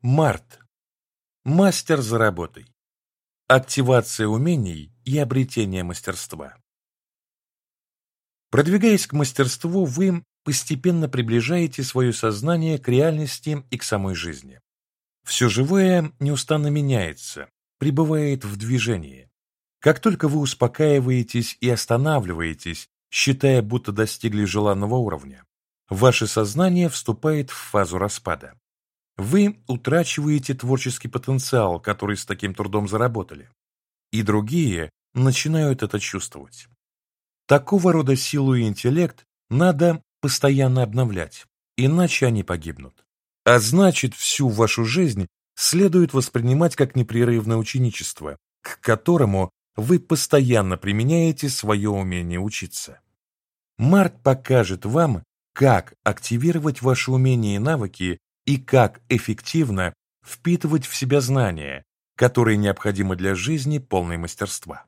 Март. Мастер за работой. Активация умений и обретение мастерства. Продвигаясь к мастерству, вы постепенно приближаете свое сознание к реальности и к самой жизни. Все живое неустанно меняется, пребывает в движении. Как только вы успокаиваетесь и останавливаетесь, считая, будто достигли желанного уровня, ваше сознание вступает в фазу распада. Вы утрачиваете творческий потенциал, который с таким трудом заработали. И другие начинают это чувствовать. Такого рода силу и интеллект надо постоянно обновлять, иначе они погибнут. А значит, всю вашу жизнь следует воспринимать как непрерывное ученичество, к которому вы постоянно применяете свое умение учиться. Март покажет вам, как активировать ваши умения и навыки и как эффективно впитывать в себя знания, которые необходимы для жизни полной мастерства.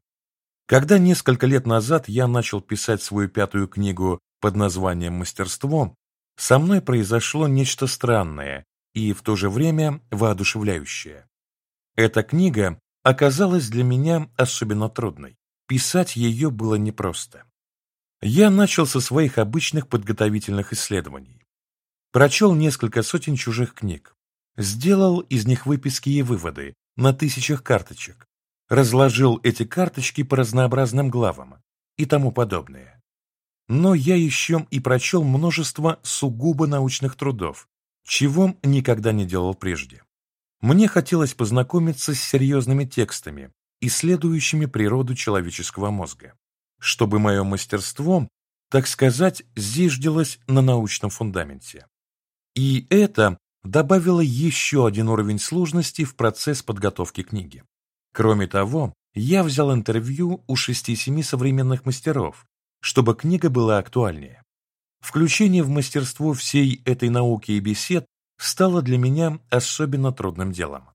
Когда несколько лет назад я начал писать свою пятую книгу под названием «Мастерство», со мной произошло нечто странное и в то же время воодушевляющее. Эта книга оказалась для меня особенно трудной. Писать ее было непросто. Я начал со своих обычных подготовительных исследований. Прочел несколько сотен чужих книг. Сделал из них выписки и выводы на тысячах карточек. Разложил эти карточки по разнообразным главам и тому подобное. Но я еще и прочел множество сугубо научных трудов, чего никогда не делал прежде. Мне хотелось познакомиться с серьезными текстами, исследующими природу человеческого мозга, чтобы мое мастерство, так сказать, зиждилось на научном фундаменте. И это добавило еще один уровень сложности в процесс подготовки книги. Кроме того, я взял интервью у 6-7 современных мастеров, чтобы книга была актуальнее. Включение в мастерство всей этой науки и бесед стало для меня особенно трудным делом.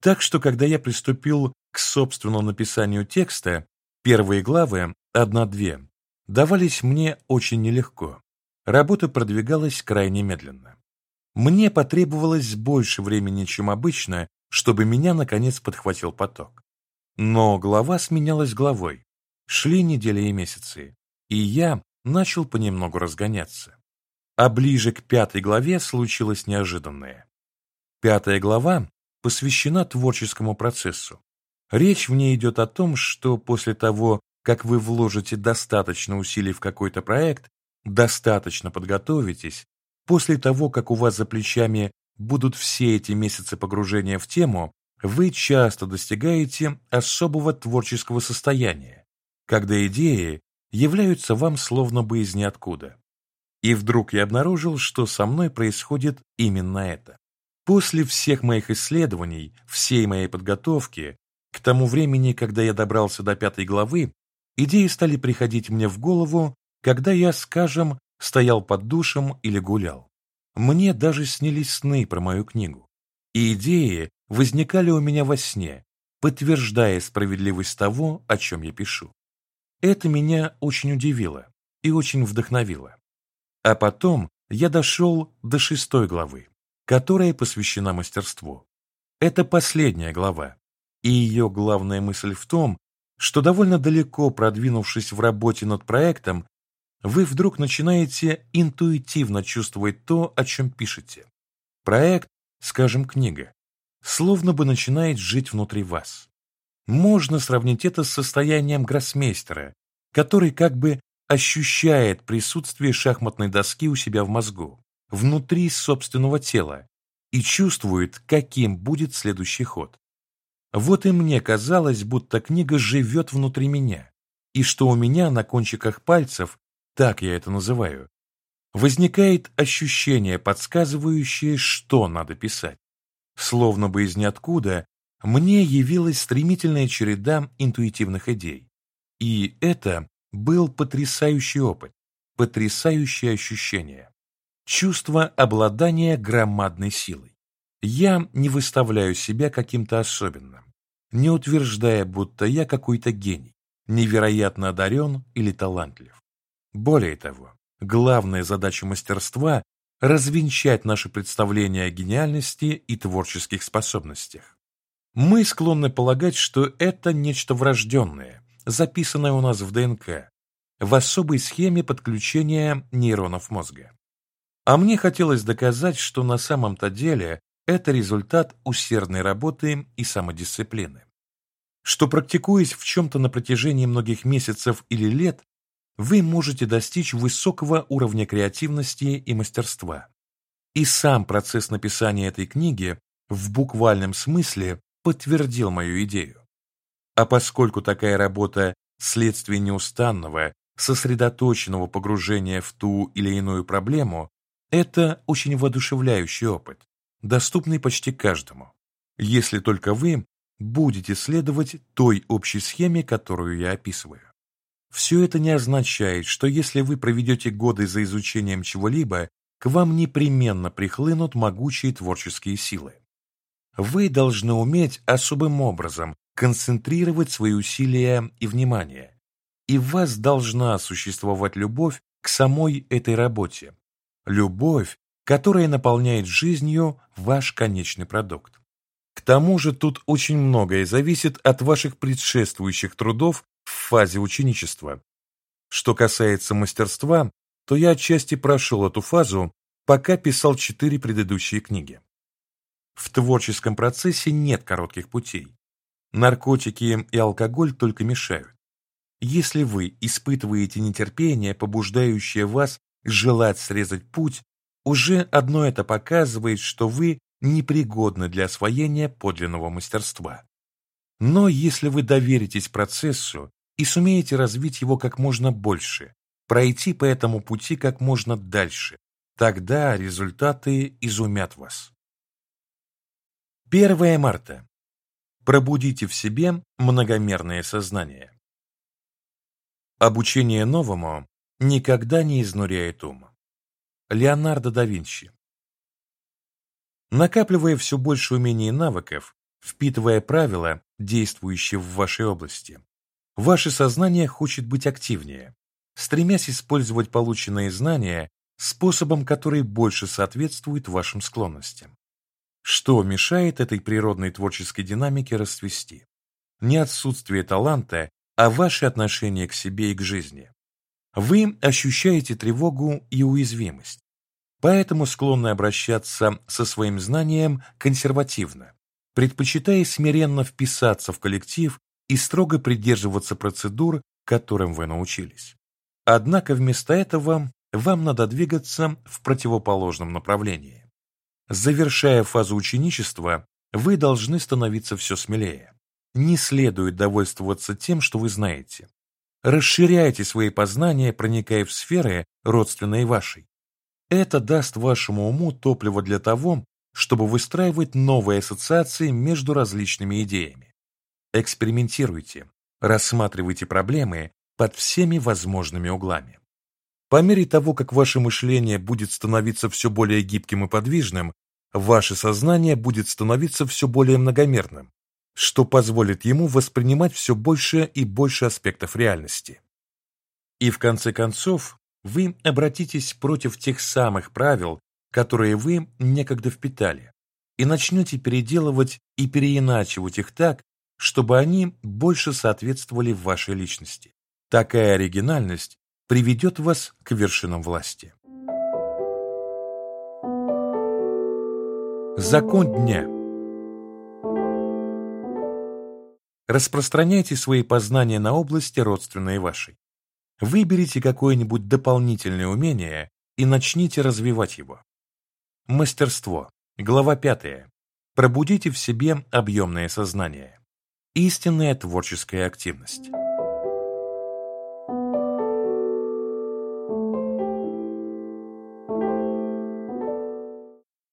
Так что, когда я приступил к собственному написанию текста, первые главы, одна-две, давались мне очень нелегко. Работа продвигалась крайне медленно. Мне потребовалось больше времени, чем обычно, чтобы меня, наконец, подхватил поток. Но глава сменялась главой. Шли недели и месяцы, и я начал понемногу разгоняться. А ближе к пятой главе случилось неожиданное. Пятая глава посвящена творческому процессу. Речь в ней идет о том, что после того, как вы вложите достаточно усилий в какой-то проект, достаточно подготовитесь, после того, как у вас за плечами будут все эти месяцы погружения в тему, вы часто достигаете особого творческого состояния, когда идеи являются вам словно бы из ниоткуда. И вдруг я обнаружил, что со мной происходит именно это. После всех моих исследований, всей моей подготовки, к тому времени, когда я добрался до пятой главы, идеи стали приходить мне в голову, когда я, скажем, стоял под душем или гулял. Мне даже снились сны про мою книгу. И идеи возникали у меня во сне, подтверждая справедливость того, о чем я пишу. Это меня очень удивило и очень вдохновило. А потом я дошел до шестой главы, которая посвящена мастерству. Это последняя глава, и ее главная мысль в том, что довольно далеко продвинувшись в работе над проектом, вы вдруг начинаете интуитивно чувствовать то, о чем пишете. Проект, скажем, книга, словно бы начинает жить внутри вас. Можно сравнить это с состоянием гроссмейстера, который как бы ощущает присутствие шахматной доски у себя в мозгу, внутри собственного тела, и чувствует, каким будет следующий ход. Вот и мне казалось, будто книга живет внутри меня, и что у меня на кончиках пальцев, так я это называю, возникает ощущение, подсказывающее, что надо писать. Словно бы из ниоткуда мне явилась стремительная череда интуитивных идей. И это был потрясающий опыт, потрясающее ощущение. Чувство обладания громадной силой. Я не выставляю себя каким-то особенным, не утверждая, будто я какой-то гений, невероятно одарен или талантлив. Более того, главная задача мастерства развенчать наши представления о гениальности и творческих способностях. Мы склонны полагать, что это нечто врожденное, записанное у нас в ДНК, в особой схеме подключения нейронов мозга. А мне хотелось доказать, что на самом-то деле это результат усердной работы и самодисциплины. Что практикуясь в чем-то на протяжении многих месяцев или лет, вы можете достичь высокого уровня креативности и мастерства. И сам процесс написания этой книги в буквальном смысле подтвердил мою идею. А поскольку такая работа – следствие неустанного, сосредоточенного погружения в ту или иную проблему, это очень воодушевляющий опыт, доступный почти каждому, если только вы будете следовать той общей схеме, которую я описываю. Все это не означает, что если вы проведете годы за изучением чего-либо, к вам непременно прихлынут могучие творческие силы. Вы должны уметь особым образом концентрировать свои усилия и внимание, и в вас должна существовать любовь к самой этой работе, любовь, которая наполняет жизнью ваш конечный продукт. К тому же тут очень многое зависит от ваших предшествующих трудов в фазе ученичества. Что касается мастерства, то я отчасти прошел эту фазу, пока писал четыре предыдущие книги. В творческом процессе нет коротких путей. Наркотики и алкоголь только мешают. Если вы испытываете нетерпение, побуждающее вас желать срезать путь, уже одно это показывает, что вы непригодны для освоения подлинного мастерства. Но если вы доверитесь процессу и сумеете развить его как можно больше, пройти по этому пути как можно дальше, тогда результаты изумят вас. 1 марта. Пробудите в себе многомерное сознание. Обучение новому никогда не изнуряет ум. Леонардо да Винчи. Накапливая все больше умений и навыков, впитывая правила, действующие в вашей области, ваше сознание хочет быть активнее, стремясь использовать полученные знания способом, который больше соответствует вашим склонностям. Что мешает этой природной творческой динамике расцвести? Не отсутствие таланта, а ваше отношение к себе и к жизни. Вы ощущаете тревогу и уязвимость, поэтому склонны обращаться со своим знанием консервативно, предпочитая смиренно вписаться в коллектив и строго придерживаться процедур, которым вы научились. Однако вместо этого вам надо двигаться в противоположном направлении. Завершая фазу ученичества, вы должны становиться все смелее. Не следует довольствоваться тем, что вы знаете. Расширяйте свои познания, проникая в сферы, родственные вашей. Это даст вашему уму топливо для того, чтобы выстраивать новые ассоциации между различными идеями. Экспериментируйте, рассматривайте проблемы под всеми возможными углами. По мере того, как ваше мышление будет становиться все более гибким и подвижным, ваше сознание будет становиться все более многомерным, что позволит ему воспринимать все больше и больше аспектов реальности. И в конце концов, вы обратитесь против тех самых правил, которые вы некогда впитали, и начнете переделывать и переиначивать их так, чтобы они больше соответствовали вашей личности. Такая оригинальность приведет вас к вершинам власти. Закон дня Распространяйте свои познания на области, родственные вашей. Выберите какое-нибудь дополнительное умение и начните развивать его. Мастерство. Глава 5. Пробудите в себе объемное сознание. Истинная творческая активность.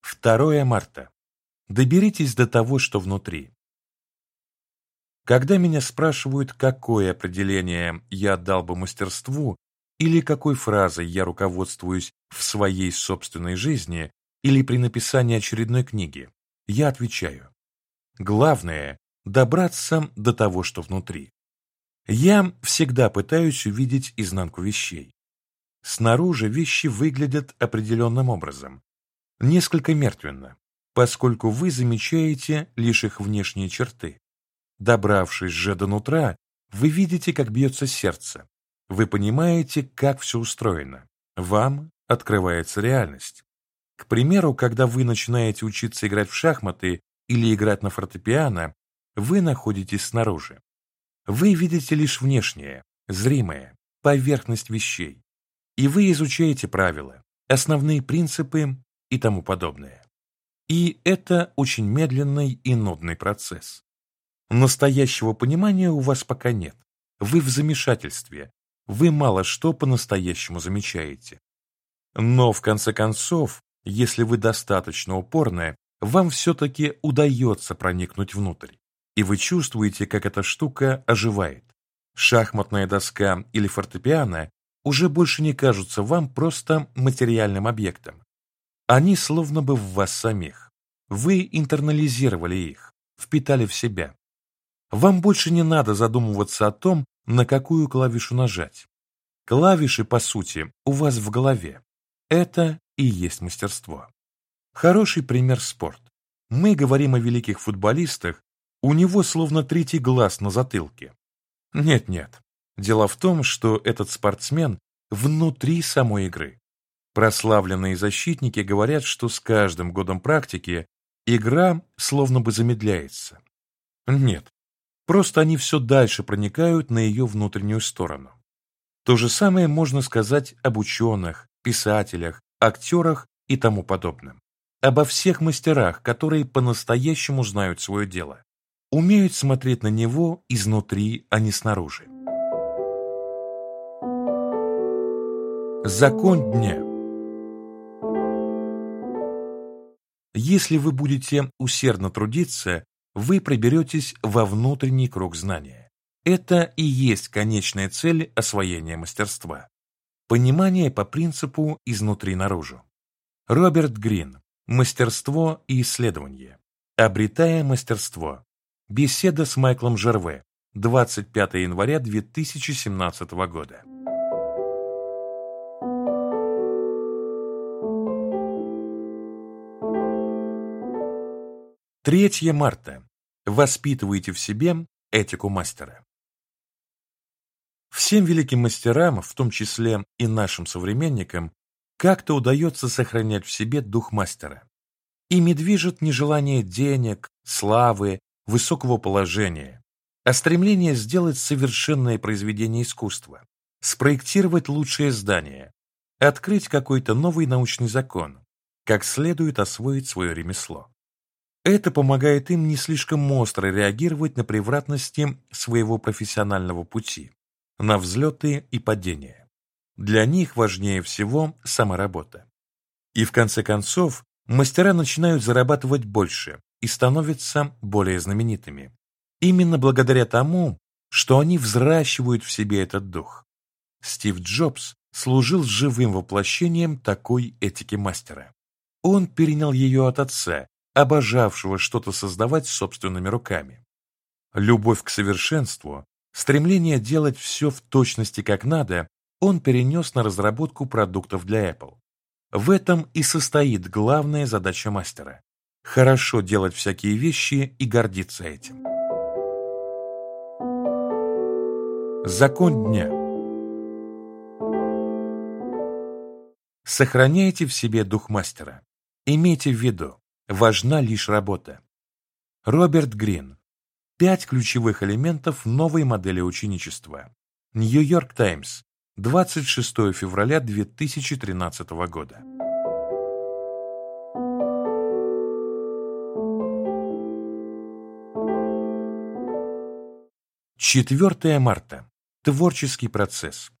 Второе марта. Доберитесь до того, что внутри. Когда меня спрашивают, какое определение я отдал бы мастерству или какой фразой я руководствуюсь в своей собственной жизни или при написании очередной книги, я отвечаю. Главное – добраться до того, что внутри. Я всегда пытаюсь увидеть изнанку вещей. Снаружи вещи выглядят определенным образом, несколько мертвенно, поскольку вы замечаете лишь их внешние черты. Добравшись же до нутра, вы видите, как бьется сердце. Вы понимаете, как все устроено. Вам открывается реальность. К примеру, когда вы начинаете учиться играть в шахматы или играть на фортепиано, вы находитесь снаружи. Вы видите лишь внешнее, зримое, поверхность вещей. И вы изучаете правила, основные принципы и тому подобное. И это очень медленный и нудный процесс. Настоящего понимания у вас пока нет. Вы в замешательстве. Вы мало что по-настоящему замечаете. Но, в конце концов, если вы достаточно упорны, вам все-таки удается проникнуть внутрь, и вы чувствуете, как эта штука оживает. Шахматная доска или фортепиано уже больше не кажутся вам просто материальным объектом. Они словно бы в вас самих. Вы интернализировали их, впитали в себя. Вам больше не надо задумываться о том, на какую клавишу нажать. Клавиши, по сути, у вас в голове. Это и есть мастерство. Хороший пример спорт. Мы говорим о великих футболистах, у него словно третий глаз на затылке. Нет-нет. Дело в том, что этот спортсмен внутри самой игры. Прославленные защитники говорят, что с каждым годом практики игра словно бы замедляется. Нет, просто они все дальше проникают на ее внутреннюю сторону. То же самое можно сказать об ученых, писателях, актерах и тому подобном. Обо всех мастерах, которые по-настоящему знают свое дело. Умеют смотреть на него изнутри, а не снаружи. Закон дня Если вы будете усердно трудиться, вы проберетесь во внутренний круг знания. Это и есть конечная цель освоения мастерства. Понимание по принципу изнутри наружу. Роберт Грин. Мастерство и исследование. Обретая мастерство. Беседа с Майклом Жерве. 25 января 2017 года. Третье марта. Воспитывайте в себе этику мастера. Всем великим мастерам, в том числе и нашим современникам, как-то удается сохранять в себе дух мастера. Ими движет не желание денег, славы, высокого положения, а стремление сделать совершенное произведение искусства, спроектировать лучшее здание, открыть какой-то новый научный закон, как следует освоить свое ремесло. Это помогает им не слишком остро реагировать на превратности своего профессионального пути, на взлеты и падения. Для них важнее всего сама работа. И в конце концов, мастера начинают зарабатывать больше и становятся более знаменитыми. Именно благодаря тому, что они взращивают в себе этот дух. Стив Джобс служил живым воплощением такой этики мастера. Он перенял ее от отца, обожавшего что-то создавать собственными руками. Любовь к совершенству Стремление делать все в точности как надо он перенес на разработку продуктов для Apple. В этом и состоит главная задача мастера – хорошо делать всякие вещи и гордиться этим. Закон дня Сохраняйте в себе дух мастера. Имейте в виду, важна лишь работа. Роберт Грин, Пять ключевых элементов новой модели ученичества. Нью-Йорк Таймс, 26 февраля 2013 года. Четвертое марта. Творческий процесс.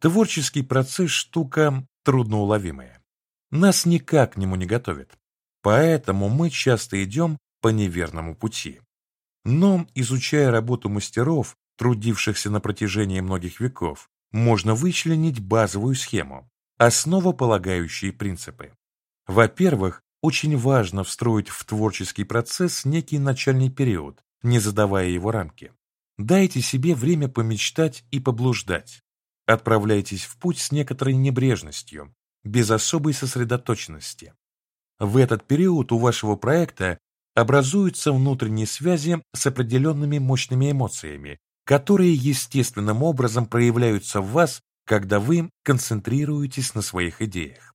Творческий процесс – штука трудноуловимая. Нас никак к нему не готовят. Поэтому мы часто идем по неверному пути. Но, изучая работу мастеров, трудившихся на протяжении многих веков, можно вычленить базовую схему, основополагающие принципы. Во-первых, очень важно встроить в творческий процесс некий начальный период, не задавая его рамки. Дайте себе время помечтать и поблуждать. Отправляйтесь в путь с некоторой небрежностью, без особой сосредоточенности. В этот период у вашего проекта образуются внутренние связи с определенными мощными эмоциями, которые естественным образом проявляются в вас, когда вы концентрируетесь на своих идеях.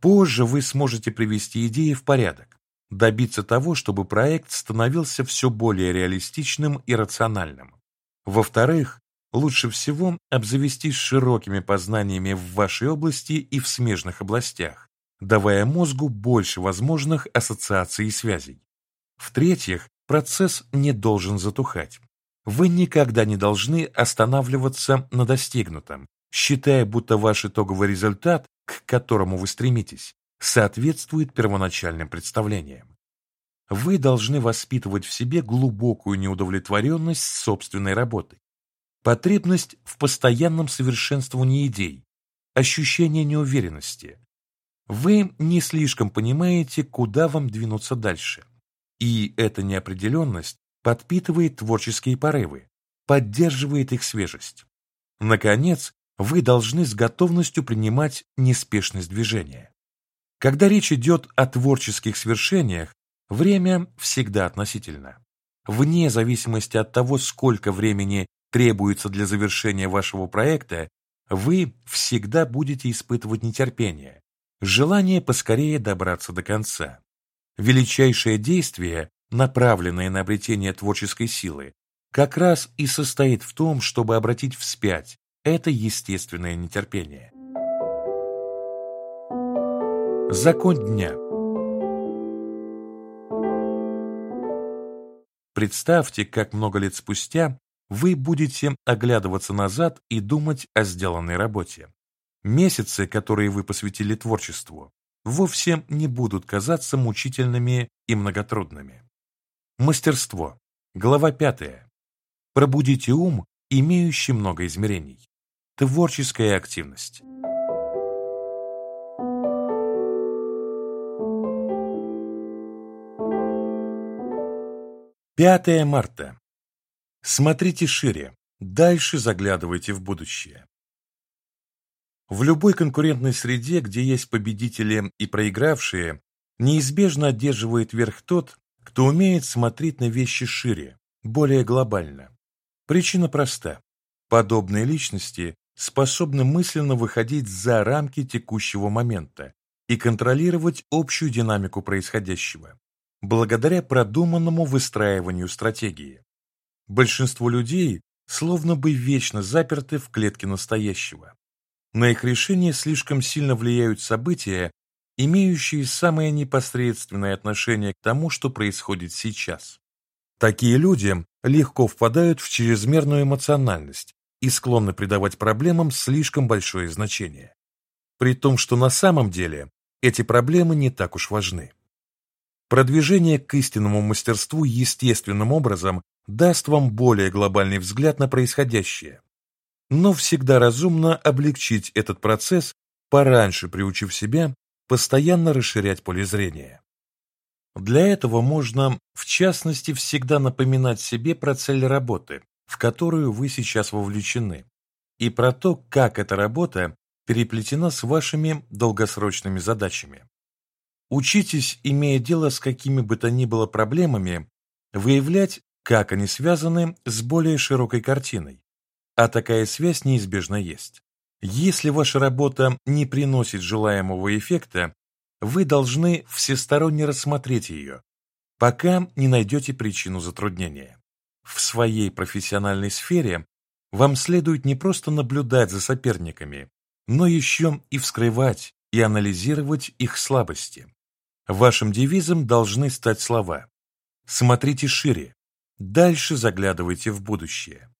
Позже вы сможете привести идеи в порядок, добиться того, чтобы проект становился все более реалистичным и рациональным. Во-вторых, лучше всего обзавестись широкими познаниями в вашей области и в смежных областях, давая мозгу больше возможных ассоциаций и связей. В-третьих, процесс не должен затухать. Вы никогда не должны останавливаться на достигнутом, считая, будто ваш итоговый результат, к которому вы стремитесь, соответствует первоначальным представлениям. Вы должны воспитывать в себе глубокую неудовлетворенность собственной работой, потребность в постоянном совершенствовании идей, ощущение неуверенности. Вы не слишком понимаете, куда вам двинуться дальше. И эта неопределенность подпитывает творческие порывы, поддерживает их свежесть. Наконец, вы должны с готовностью принимать неспешность движения. Когда речь идет о творческих свершениях, время всегда относительно. Вне зависимости от того, сколько времени требуется для завершения вашего проекта, вы всегда будете испытывать нетерпение, желание поскорее добраться до конца. Величайшее действие, направленное на обретение творческой силы, как раз и состоит в том, чтобы обратить вспять это естественное нетерпение. Закон дня Представьте, как много лет спустя вы будете оглядываться назад и думать о сделанной работе. Месяцы, которые вы посвятили творчеству, вовсе не будут казаться мучительными и многотрудными. Мастерство. Глава 5. Пробудите ум, имеющий много измерений. Творческая активность. Пятое марта. Смотрите шире, дальше заглядывайте в будущее. В любой конкурентной среде, где есть победители и проигравшие, неизбежно одерживает верх тот, кто умеет смотреть на вещи шире, более глобально. Причина проста. Подобные личности способны мысленно выходить за рамки текущего момента и контролировать общую динамику происходящего, благодаря продуманному выстраиванию стратегии. Большинство людей словно бы вечно заперты в клетке настоящего. На их решение слишком сильно влияют события, имеющие самое непосредственное отношение к тому, что происходит сейчас. Такие люди легко впадают в чрезмерную эмоциональность и склонны придавать проблемам слишком большое значение. При том, что на самом деле эти проблемы не так уж важны. Продвижение к истинному мастерству естественным образом даст вам более глобальный взгляд на происходящее. Но всегда разумно облегчить этот процесс, пораньше приучив себя постоянно расширять поле зрения. Для этого можно, в частности, всегда напоминать себе про цель работы, в которую вы сейчас вовлечены, и про то, как эта работа переплетена с вашими долгосрочными задачами. Учитесь, имея дело с какими бы то ни было проблемами, выявлять, как они связаны с более широкой картиной. А такая связь неизбежно есть. Если ваша работа не приносит желаемого эффекта, вы должны всесторонне рассмотреть ее, пока не найдете причину затруднения. В своей профессиональной сфере вам следует не просто наблюдать за соперниками, но еще и вскрывать и анализировать их слабости. Вашим девизом должны стать слова «Смотрите шире, дальше заглядывайте в будущее».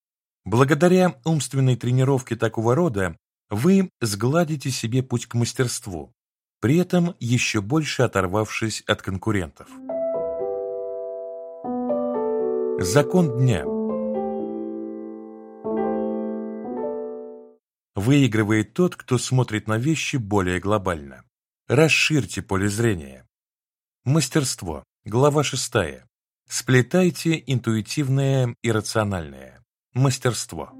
Благодаря умственной тренировке такого рода вы сгладите себе путь к мастерству, при этом еще больше оторвавшись от конкурентов. Закон дня Выигрывает тот, кто смотрит на вещи более глобально. Расширьте поле зрения. Мастерство. Глава 6. Сплетайте интуитивное и рациональное. Мастерство.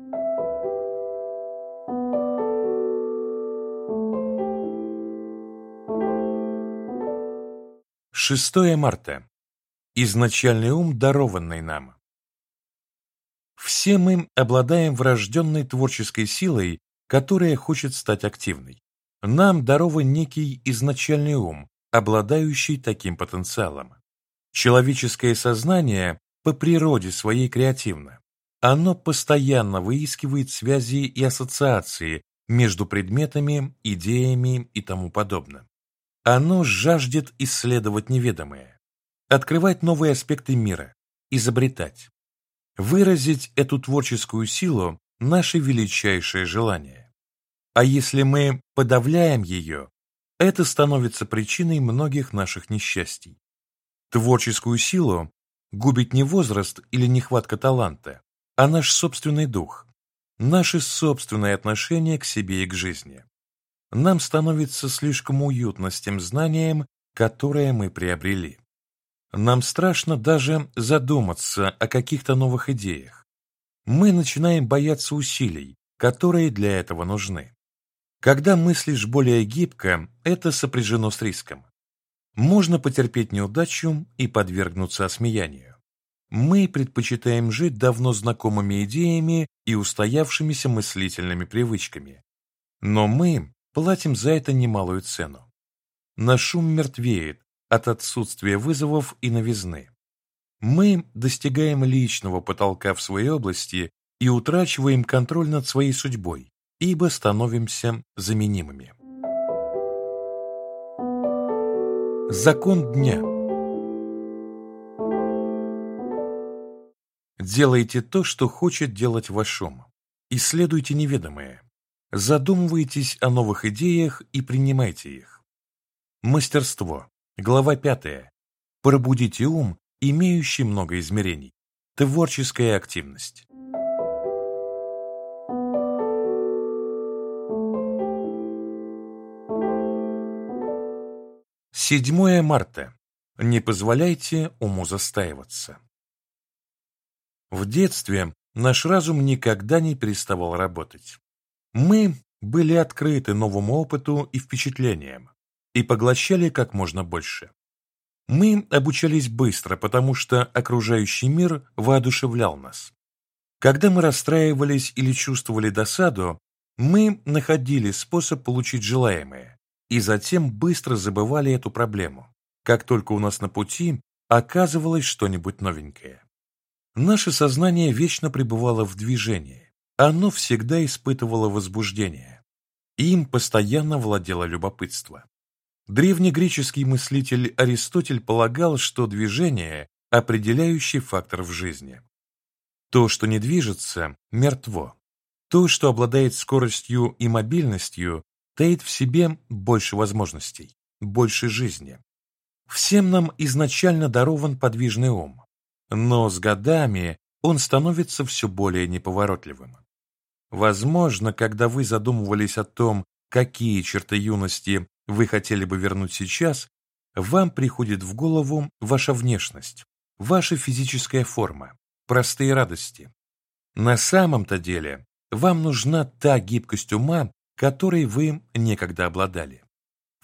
Шестое марта. Изначальный ум, дарованный нам. Все мы обладаем врожденной творческой силой, которая хочет стать активной. Нам дарован некий изначальный ум, обладающий таким потенциалом. Человеческое сознание по природе своей креативно. Оно постоянно выискивает связи и ассоциации между предметами, идеями и тому подобное. Оно жаждет исследовать неведомое, открывать новые аспекты мира, изобретать. Выразить эту творческую силу – наше величайшее желание. А если мы подавляем ее, это становится причиной многих наших несчастий. Творческую силу губит не возраст или нехватка таланта, а наш собственный дух, наше собственное отношение к себе и к жизни. Нам становится слишком уютно с тем знанием, которое мы приобрели. Нам страшно даже задуматься о каких-то новых идеях. Мы начинаем бояться усилий, которые для этого нужны. Когда мыслишь более гибко, это сопряжено с риском. Можно потерпеть неудачу и подвергнуться осмеянию мы предпочитаем жить давно знакомыми идеями и устоявшимися мыслительными привычками. Но мы платим за это немалую цену. Наш ум мертвеет от отсутствия вызовов и новизны. Мы достигаем личного потолка в своей области и утрачиваем контроль над своей судьбой, ибо становимся заменимыми. Закон дня – Делайте то, что хочет делать ваш ум. Исследуйте неведомое. Задумывайтесь о новых идеях и принимайте их. Мастерство. Глава 5. Пробудите ум, имеющий много измерений. Творческая активность. Седьмое марта. Не позволяйте уму застаиваться. В детстве наш разум никогда не переставал работать. Мы были открыты новому опыту и впечатлениям и поглощали как можно больше. Мы обучались быстро, потому что окружающий мир воодушевлял нас. Когда мы расстраивались или чувствовали досаду, мы находили способ получить желаемое и затем быстро забывали эту проблему, как только у нас на пути оказывалось что-нибудь новенькое. Наше сознание вечно пребывало в движении. Оно всегда испытывало возбуждение. Им постоянно владело любопытство. Древнегреческий мыслитель Аристотель полагал, что движение – определяющий фактор в жизни. То, что не движется, мертво. То, что обладает скоростью и мобильностью, таит в себе больше возможностей, больше жизни. Всем нам изначально дарован подвижный ум, но с годами он становится все более неповоротливым. Возможно, когда вы задумывались о том, какие черты юности вы хотели бы вернуть сейчас, вам приходит в голову ваша внешность, ваша физическая форма, простые радости. На самом-то деле вам нужна та гибкость ума, которой вы некогда обладали.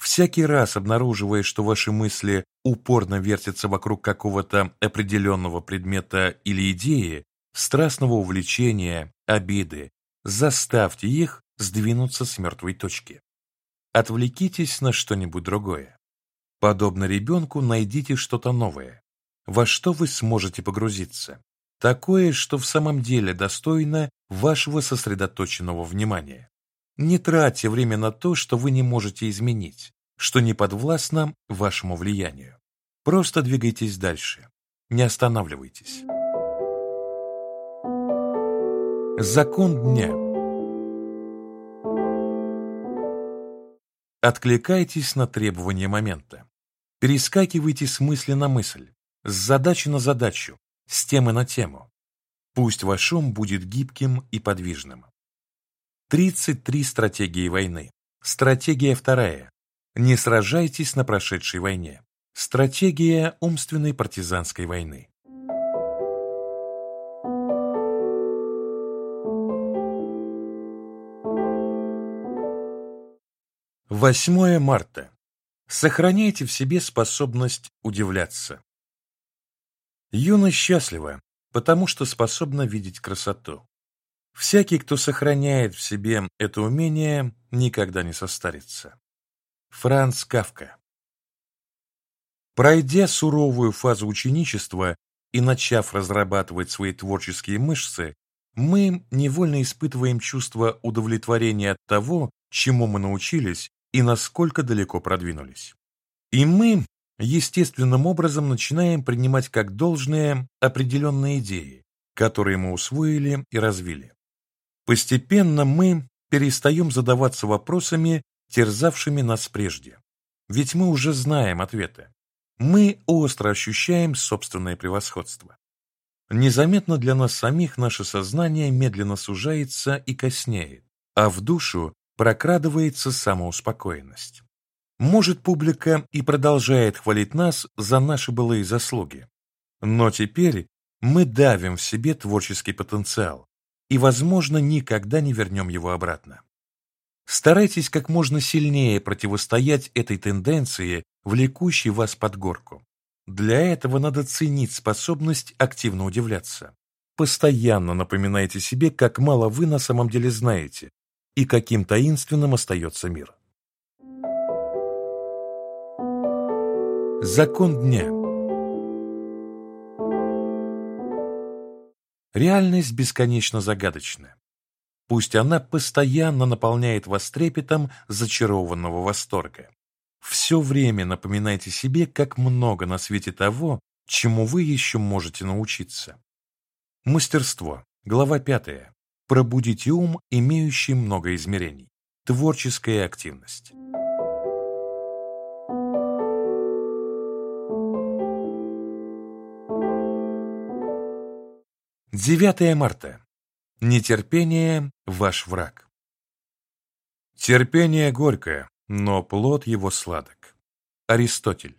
Всякий раз обнаруживая, что ваши мысли упорно вертятся вокруг какого-то определенного предмета или идеи, страстного увлечения, обиды, заставьте их сдвинуться с мертвой точки. Отвлекитесь на что-нибудь другое. Подобно ребенку найдите что-то новое, во что вы сможете погрузиться, такое, что в самом деле достойно вашего сосредоточенного внимания. Не тратьте время на то, что вы не можете изменить, что не подвластно вашему влиянию. Просто двигайтесь дальше. Не останавливайтесь. Закон дня Откликайтесь на требования момента. Перескакивайте с мысли на мысль, с задачи на задачу, с темы на тему. Пусть ваш ум будет гибким и подвижным. 33 стратегии войны. Стратегия вторая. Не сражайтесь на прошедшей войне. Стратегия умственной партизанской войны. Восьмое марта. Сохраняйте в себе способность удивляться. Юность счастлива, потому что способна видеть красоту. Всякий, кто сохраняет в себе это умение, никогда не состарится. Франц Кавка Пройдя суровую фазу ученичества и начав разрабатывать свои творческие мышцы, мы невольно испытываем чувство удовлетворения от того, чему мы научились и насколько далеко продвинулись. И мы естественным образом начинаем принимать как должное определенные идеи, которые мы усвоили и развили. Постепенно мы перестаем задаваться вопросами, терзавшими нас прежде. Ведь мы уже знаем ответы мы остро ощущаем собственное превосходство. Незаметно для нас самих наше сознание медленно сужается и коснеет, а в душу прокрадывается самоуспокоенность. Может, публика и продолжает хвалить нас за наши былые заслуги, но теперь мы давим в себе творческий потенциал и, возможно, никогда не вернем его обратно. Старайтесь как можно сильнее противостоять этой тенденции влекущий вас под горку. Для этого надо ценить способность активно удивляться. Постоянно напоминайте себе, как мало вы на самом деле знаете и каким таинственным остается мир. Закон дня Реальность бесконечно загадочна. Пусть она постоянно наполняет вас трепетом зачарованного восторга. Все время напоминайте себе, как много на свете того, чему вы еще можете научиться. Мастерство. Глава 5. Пробудите ум, имеющий много измерений. Творческая активность. Девятое марта. Нетерпение – ваш враг. Терпение горькое, но плод его сладок. Аристотель.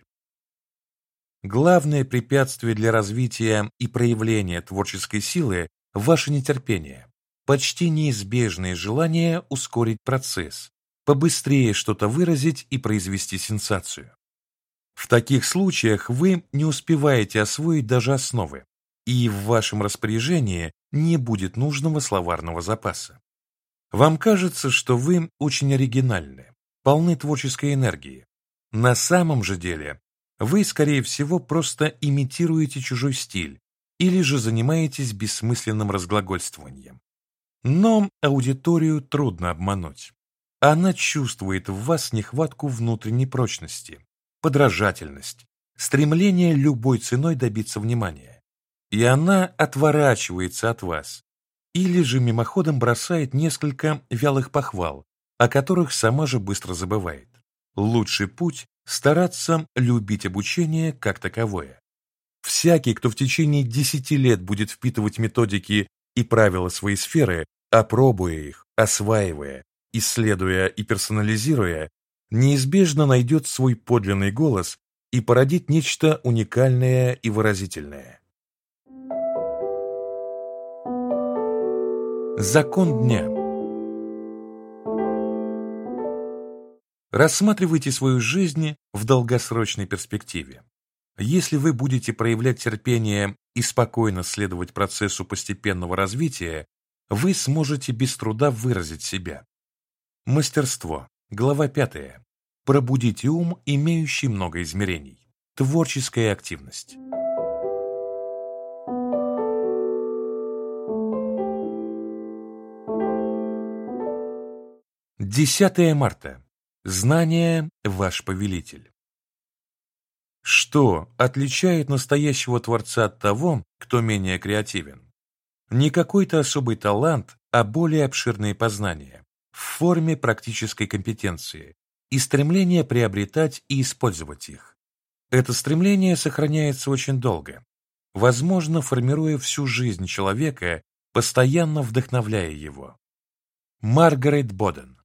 Главное препятствие для развития и проявления творческой силы – ваше нетерпение, почти неизбежное желание ускорить процесс, побыстрее что-то выразить и произвести сенсацию. В таких случаях вы не успеваете освоить даже основы, и в вашем распоряжении не будет нужного словарного запаса. Вам кажется, что вы очень оригинальны, полны творческой энергии. На самом же деле вы, скорее всего, просто имитируете чужой стиль или же занимаетесь бессмысленным разглагольствованием. Но аудиторию трудно обмануть. Она чувствует в вас нехватку внутренней прочности, подражательность, стремление любой ценой добиться внимания. И она отворачивается от вас, или же мимоходом бросает несколько вялых похвал, о которых сама же быстро забывает. Лучший путь – стараться любить обучение как таковое. Всякий, кто в течение десяти лет будет впитывать методики и правила своей сферы, опробуя их, осваивая, исследуя и персонализируя, неизбежно найдет свой подлинный голос и породит нечто уникальное и выразительное. Закон дня Рассматривайте свою жизнь в долгосрочной перспективе. Если вы будете проявлять терпение и спокойно следовать процессу постепенного развития, вы сможете без труда выразить себя. Мастерство. Глава 5. Пробудите ум, имеющий много измерений. Творческая активность. Десятое марта. Знание – ваш повелитель. Что отличает настоящего творца от того, кто менее креативен? Не какой-то особый талант, а более обширные познания в форме практической компетенции и стремление приобретать и использовать их. Это стремление сохраняется очень долго, возможно, формируя всю жизнь человека, постоянно вдохновляя его. Маргарет Боден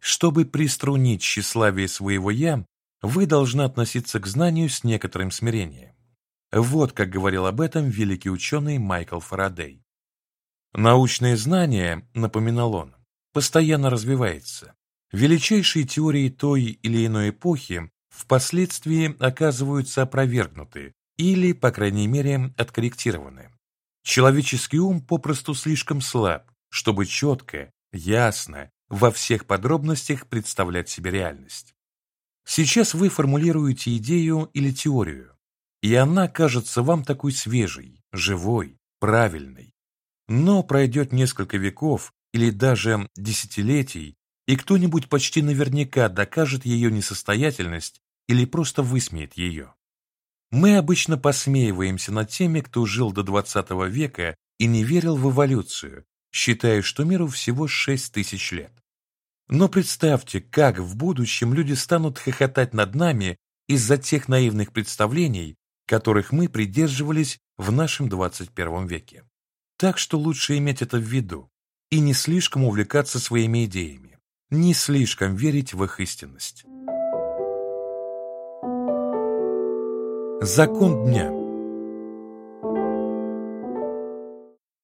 чтобы приструнить тщеславие своего «я», вы должны относиться к знанию с некоторым смирением. Вот как говорил об этом великий ученый Майкл Фарадей. Научное знание, напоминал он, постоянно развивается, Величайшие теории той или иной эпохи впоследствии оказываются опровергнуты или, по крайней мере, откорректированы. Человеческий ум попросту слишком слаб, чтобы четко, ясно, во всех подробностях представлять себе реальность. Сейчас вы формулируете идею или теорию, и она кажется вам такой свежей, живой, правильной. Но пройдет несколько веков или даже десятилетий, и кто-нибудь почти наверняка докажет ее несостоятельность или просто высмеет ее. Мы обычно посмеиваемся над теми, кто жил до 20 века и не верил в эволюцию, считая, что миру всего 6 тысяч лет. Но представьте, как в будущем люди станут хохотать над нами из-за тех наивных представлений, которых мы придерживались в нашем 21 веке. Так что лучше иметь это в виду и не слишком увлекаться своими идеями, не слишком верить в их истинность. Закон дня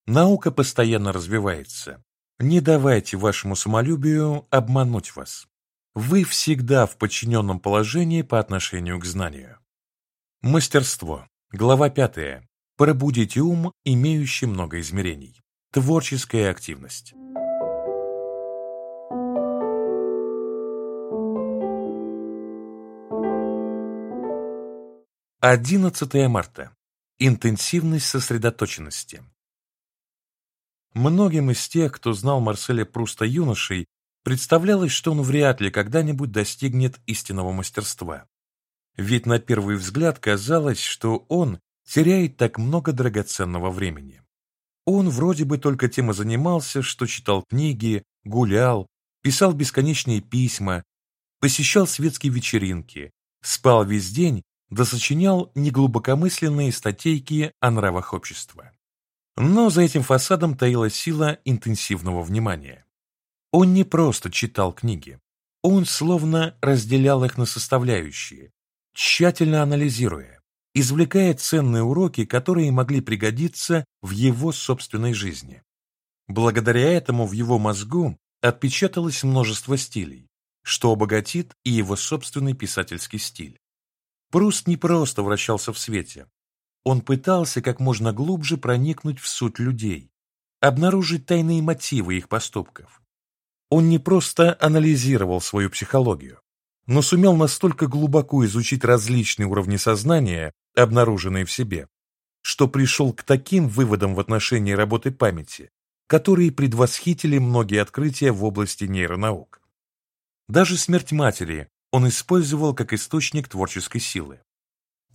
Наука постоянно развивается. Не давайте вашему самолюбию обмануть вас. Вы всегда в подчиненном положении по отношению к знанию. Мастерство. Глава 5. Пробудите ум, имеющий много измерений. Творческая активность. 11 марта. Интенсивность сосредоточенности. Многим из тех, кто знал Марселя Пруста юношей, представлялось, что он вряд ли когда-нибудь достигнет истинного мастерства. Ведь на первый взгляд казалось, что он теряет так много драгоценного времени. Он вроде бы только тем и занимался, что читал книги, гулял, писал бесконечные письма, посещал светские вечеринки, спал весь день да сочинял неглубокомысленные статейки о нравах общества. Но за этим фасадом таилась сила интенсивного внимания. Он не просто читал книги, он словно разделял их на составляющие, тщательно анализируя, извлекая ценные уроки, которые могли пригодиться в его собственной жизни. Благодаря этому в его мозгу отпечаталось множество стилей, что обогатит и его собственный писательский стиль. Пруст не просто вращался в свете. Он пытался как можно глубже проникнуть в суть людей, обнаружить тайные мотивы их поступков. Он не просто анализировал свою психологию, но сумел настолько глубоко изучить различные уровни сознания, обнаруженные в себе, что пришел к таким выводам в отношении работы памяти, которые предвосхитили многие открытия в области нейронаук. Даже смерть матери он использовал как источник творческой силы.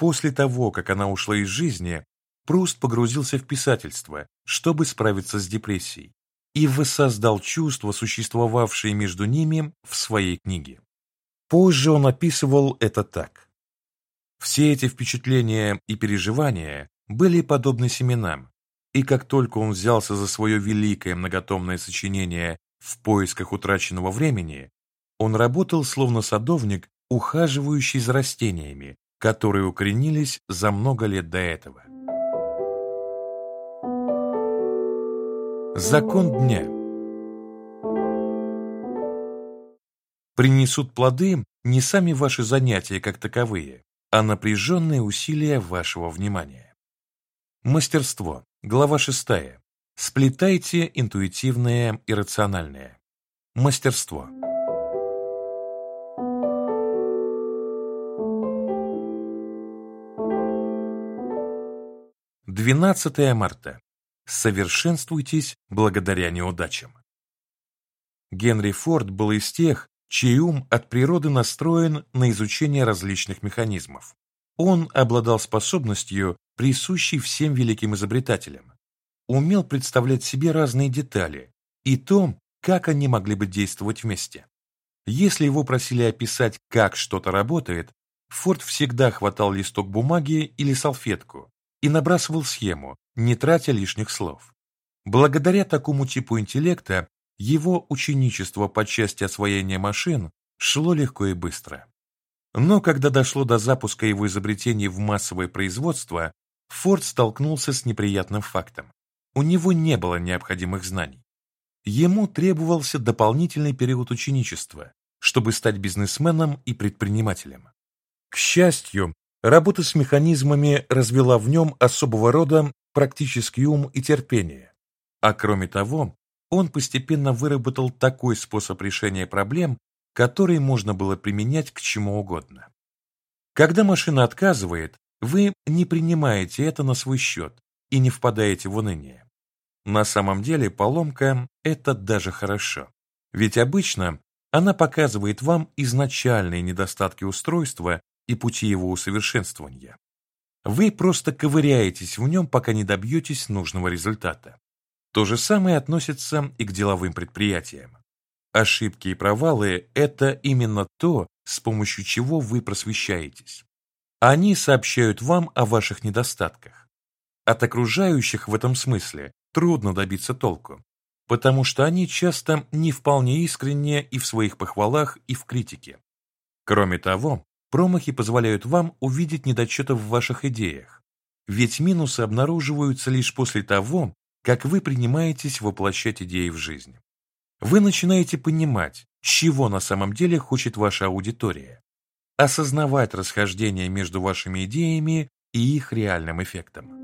После того, как она ушла из жизни, Пруст погрузился в писательство, чтобы справиться с депрессией, и воссоздал чувства, существовавшие между ними в своей книге. Позже он описывал это так. Все эти впечатления и переживания были подобны семенам, и как только он взялся за свое великое многотомное сочинение «В поисках утраченного времени», он работал словно садовник, ухаживающий за растениями, которые укоренились за много лет до этого. Закон дня Принесут плоды не сами ваши занятия как таковые, а напряженные усилия вашего внимания. Мастерство. Глава 6. Сплетайте интуитивное и рациональное. Мастерство. 12 марта. Совершенствуйтесь благодаря неудачам. Генри Форд был из тех, чей ум от природы настроен на изучение различных механизмов. Он обладал способностью, присущей всем великим изобретателям. Умел представлять себе разные детали и то, как они могли бы действовать вместе. Если его просили описать, как что-то работает, Форд всегда хватал листок бумаги или салфетку и набрасывал схему, не тратя лишних слов. Благодаря такому типу интеллекта его ученичество по части освоения машин шло легко и быстро. Но когда дошло до запуска его изобретений в массовое производство, Форд столкнулся с неприятным фактом. У него не было необходимых знаний. Ему требовался дополнительный период ученичества, чтобы стать бизнесменом и предпринимателем. К счастью, работа с механизмами развела в нем особого рода практический ум и терпение. А кроме того, он постепенно выработал такой способ решения проблем, который можно было применять к чему угодно. Когда машина отказывает, вы не принимаете это на свой счет и не впадаете в уныние. На самом деле поломка – это даже хорошо. Ведь обычно она показывает вам изначальные недостатки устройства и пути его усовершенствования. Вы просто ковыряетесь в нем, пока не добьетесь нужного результата. То же самое относится и к деловым предприятиям. Ошибки и провалы – это именно то, с помощью чего вы просвещаетесь. Они сообщают вам о ваших недостатках. От окружающих в этом смысле трудно добиться толку, потому что они часто не вполне искренние и в своих похвалах, и в критике. Кроме того, промахи позволяют вам увидеть недочеты в ваших идеях, ведь минусы обнаруживаются лишь после того, как вы принимаетесь воплощать идеи в жизнь. Вы начинаете понимать, чего на самом деле хочет ваша аудитория, осознавать расхождение между вашими идеями и их реальным эффектом.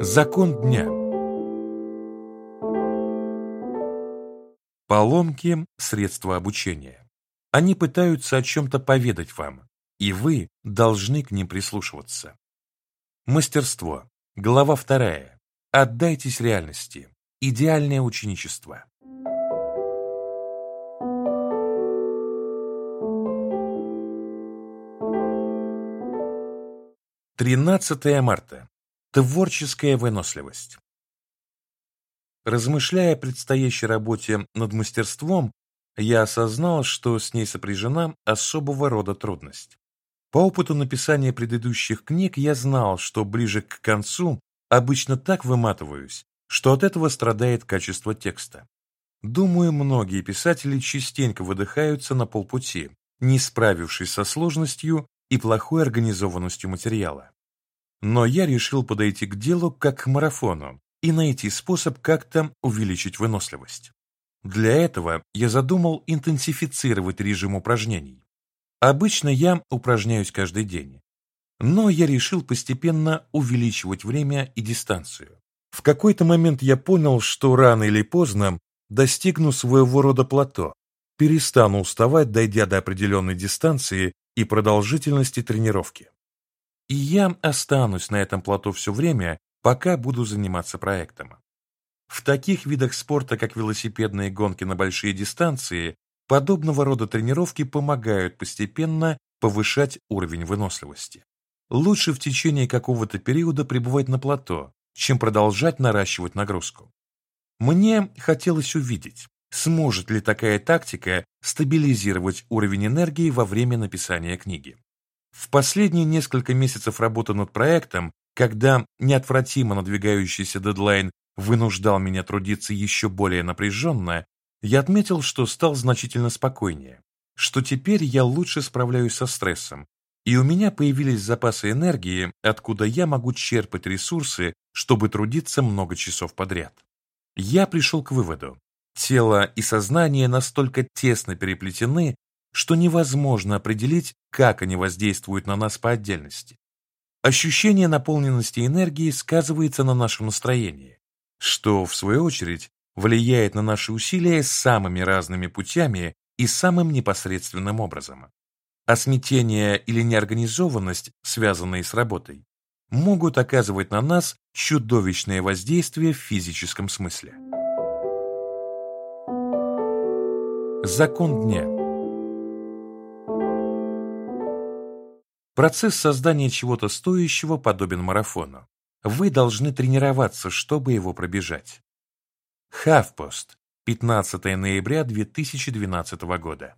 Закон дня Поломки – средства обучения. Они пытаются о чем-то поведать вам, и вы должны к ним прислушиваться. Мастерство. Глава вторая. Отдайтесь реальности. Идеальное ученичество. Тринадцатое марта. Творческая выносливость. Размышляя о предстоящей работе над мастерством, я осознал, что с ней сопряжена особого рода трудность. По опыту написания предыдущих книг я знал, что ближе к концу обычно так выматываюсь, что от этого страдает качество текста. Думаю, многие писатели частенько выдыхаются на полпути, не справившись со сложностью и плохой организованностью материала. Но я решил подойти к делу как к марафону и найти способ как-то увеличить выносливость. Для этого я задумал интенсифицировать режим упражнений. Обычно я упражняюсь каждый день, но я решил постепенно увеличивать время и дистанцию. В какой-то момент я понял, что рано или поздно достигну своего рода плато, перестану уставать, дойдя до определенной дистанции и продолжительности тренировки. И я останусь на этом плато все время, пока буду заниматься проектом. В таких видах спорта, как велосипедные гонки на большие дистанции, Подобного рода тренировки помогают постепенно повышать уровень выносливости. Лучше в течение какого-то периода пребывать на плато, чем продолжать наращивать нагрузку. Мне хотелось увидеть, сможет ли такая тактика стабилизировать уровень энергии во время написания книги. В последние несколько месяцев работы над проектом, когда неотвратимо надвигающийся дедлайн вынуждал меня трудиться еще более напряженно, я отметил, что стал значительно спокойнее, что теперь я лучше справляюсь со стрессом, и у меня появились запасы энергии, откуда я могу черпать ресурсы, чтобы трудиться много часов подряд. Я пришел к выводу, тело и сознание настолько тесно переплетены, что невозможно определить, как они воздействуют на нас по отдельности. Ощущение наполненности энергии сказывается на нашем настроении, что, в свою очередь, влияет на наши усилия самыми разными путями и самым непосредственным образом. А смятение или неорганизованность, связанные с работой, могут оказывать на нас чудовищное воздействие в физическом смысле. Закон дня Процесс создания чего-то стоящего подобен марафону. Вы должны тренироваться, чтобы его пробежать. Хавпост, 15 ноября 2012 года.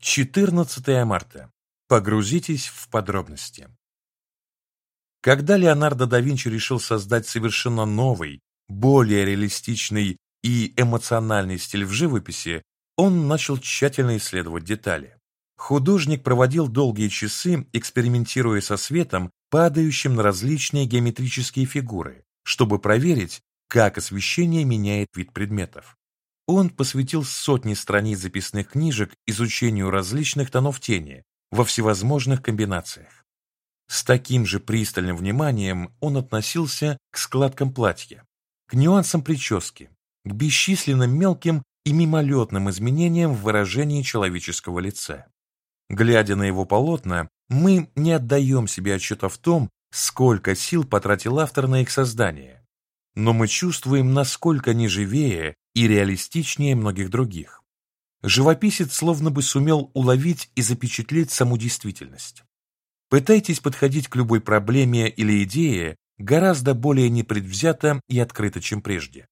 Четырнадцатое марта. Погрузитесь в подробности. Когда Леонардо да Винчи решил создать совершенно новый, более реалистичный и эмоциональный стиль в живописи, он начал тщательно исследовать детали. Художник проводил долгие часы, экспериментируя со светом падающим на различные геометрические фигуры, чтобы проверить, как освещение меняет вид предметов. Он посвятил сотни страниц записных книжек изучению различных тонов тени во всевозможных комбинациях. С таким же пристальным вниманием он относился к складкам платья, к нюансам прически, к бесчисленным мелким и мимолетным изменениям в выражении человеческого лица. Глядя на его полотна, мы не отдаем себе отчета в том, сколько сил потратил автор на их создание, но мы чувствуем, насколько они живее и реалистичнее многих других. Живописец словно бы сумел уловить и запечатлеть саму действительность. Пытайтесь подходить к любой проблеме или идее гораздо более непредвзято и открыто, чем прежде.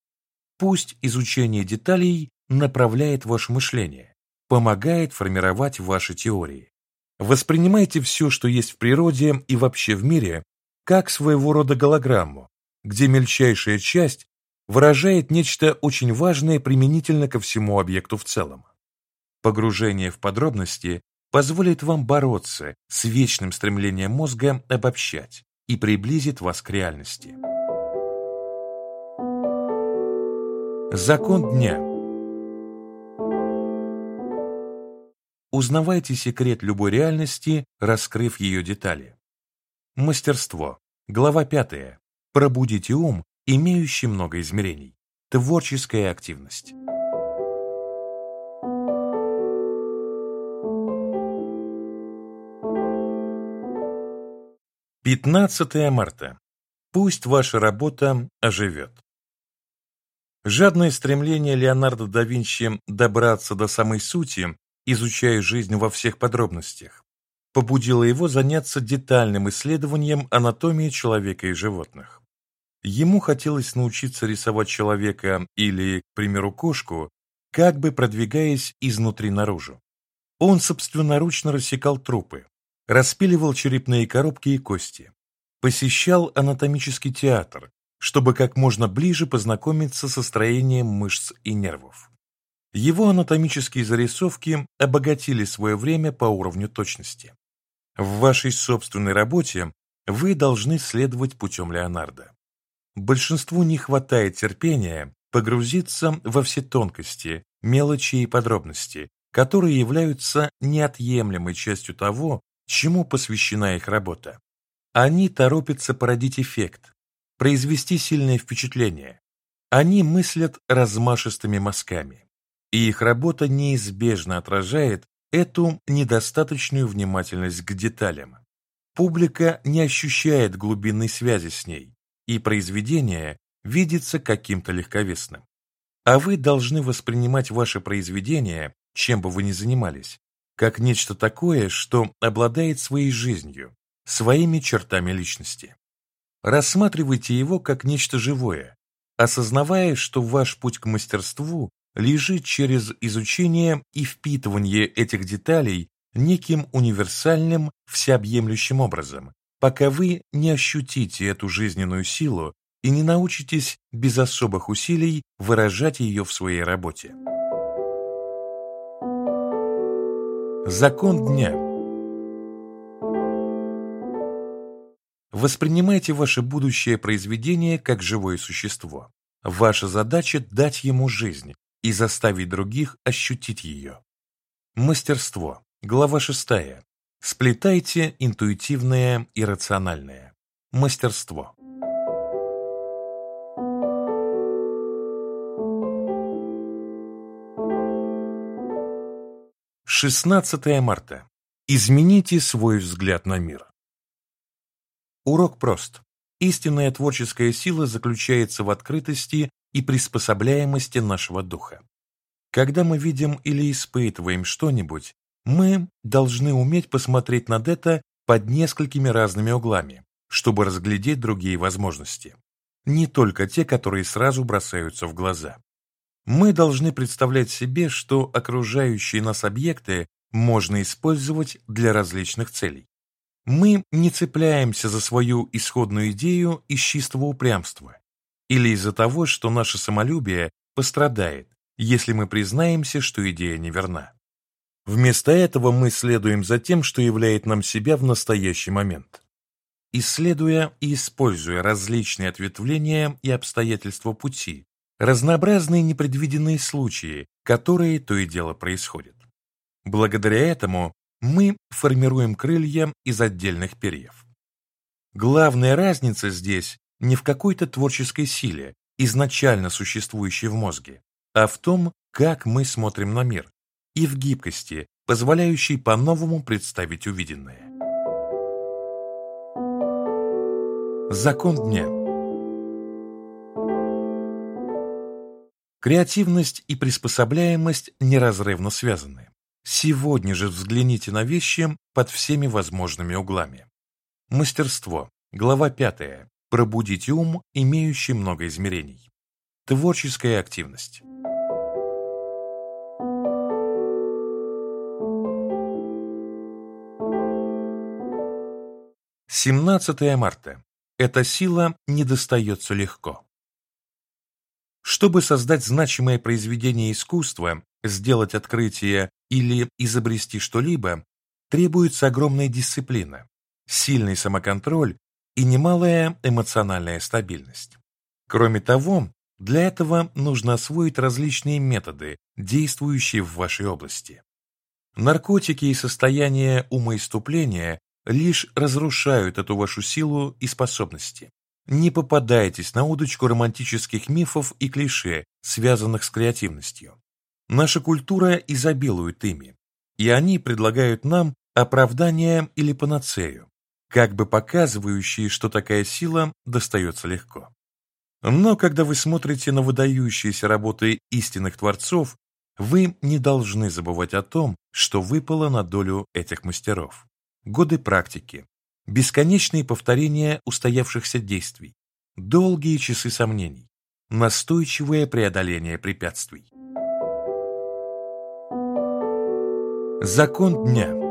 Пусть изучение деталей направляет ваше мышление, помогает формировать ваши теории. Воспринимайте все, что есть в природе и вообще в мире, как своего рода голограмму, где мельчайшая часть выражает нечто очень важное применительно ко всему объекту в целом. Погружение в подробности позволит вам бороться с вечным стремлением мозга обобщать и приблизит вас к реальности. Закон дня Узнавайте секрет любой реальности, раскрыв ее детали. Мастерство. Глава 5. Пробудите ум, имеющий много измерений. Творческая активность. Пятнадцатое марта. Пусть ваша работа оживет. Жадное стремление Леонардо да Винчи добраться до самой сути, изучая жизнь во всех подробностях, побудило его заняться детальным исследованием анатомии человека и животных. Ему хотелось научиться рисовать человека или, к примеру, кошку, как бы продвигаясь изнутри наружу. Он собственноручно рассекал трупы, распиливал черепные коробки и кости, посещал анатомический театр, чтобы как можно ближе познакомиться со строением мышц и нервов. Его анатомические зарисовки обогатили свое время по уровню точности. В вашей собственной работе вы должны следовать путем Леонардо. Большинству не хватает терпения погрузиться во все тонкости, мелочи и подробности, которые являются неотъемлемой частью того, чему посвящена их работа. Они торопятся породить эффект, произвести сильное впечатление. Они мыслят размашистыми мазками, и их работа неизбежно отражает эту недостаточную внимательность к деталям. Публика не ощущает глубинной связи с ней, и произведение видится каким-то легковесным. А вы должны воспринимать ваше произведение, чем бы вы ни занимались, как нечто такое, что обладает своей жизнью, своими чертами личности. Рассматривайте его как нечто живое, осознавая, что ваш путь к мастерству лежит через изучение и впитывание этих деталей неким универсальным, всеобъемлющим образом, пока вы не ощутите эту жизненную силу и не научитесь без особых усилий выражать ее в своей работе. Закон дня Воспринимайте ваше будущее произведение как живое существо. Ваша задача – дать ему жизнь и заставить других ощутить ее. Мастерство. Глава 6. Сплетайте интуитивное и рациональное. Мастерство. Шестнадцатое марта. Измените свой взгляд на мир. Урок прост. Истинная творческая сила заключается в открытости и приспособляемости нашего духа. Когда мы видим или испытываем что-нибудь, мы должны уметь посмотреть над это под несколькими разными углами, чтобы разглядеть другие возможности. Не только те, которые сразу бросаются в глаза. Мы должны представлять себе, что окружающие нас объекты можно использовать для различных целей. Мы не цепляемся за свою исходную идею из чистого упрямства или из-за того, что наше самолюбие пострадает, если мы признаемся, что идея неверна. Вместо этого мы следуем за тем, что являет нам себя в настоящий момент. исследуя и используя различные ответвления и обстоятельства пути, разнообразные непредвиденные случаи, которые то и дело происходят. Благодаря этому мы формируем крылья из отдельных перьев. Главная разница здесь не в какой-то творческой силе, изначально существующей в мозге, а в том, как мы смотрим на мир, и в гибкости, позволяющей по-новому представить увиденное. Закон дня Креативность и приспособляемость неразрывно связаны. Сегодня же взгляните на вещи под всеми возможными углами. Мастерство. Глава 5. Пробудить ум, имеющий много измерений. Творческая активность. Семнадцатое марта. Эта сила не достается легко. Чтобы создать значимое произведение искусства, сделать открытие или изобрести что-либо, требуется огромная дисциплина, сильный самоконтроль и немалая эмоциональная стабильность. Кроме того, для этого нужно освоить различные методы, действующие в вашей области. Наркотики и состояние умоиступления лишь разрушают эту вашу силу и способности. Не попадайтесь на удочку романтических мифов и клише, связанных с креативностью. Наша культура изобилует ими, и они предлагают нам оправдание или панацею, как бы показывающие, что такая сила достается легко. Но когда вы смотрите на выдающиеся работы истинных творцов, вы не должны забывать о том, что выпало на долю этих мастеров. Годы практики, Бесконечные повторения устоявшихся действий, долгие часы сомнений, настойчивое преодоление препятствий. Закон дня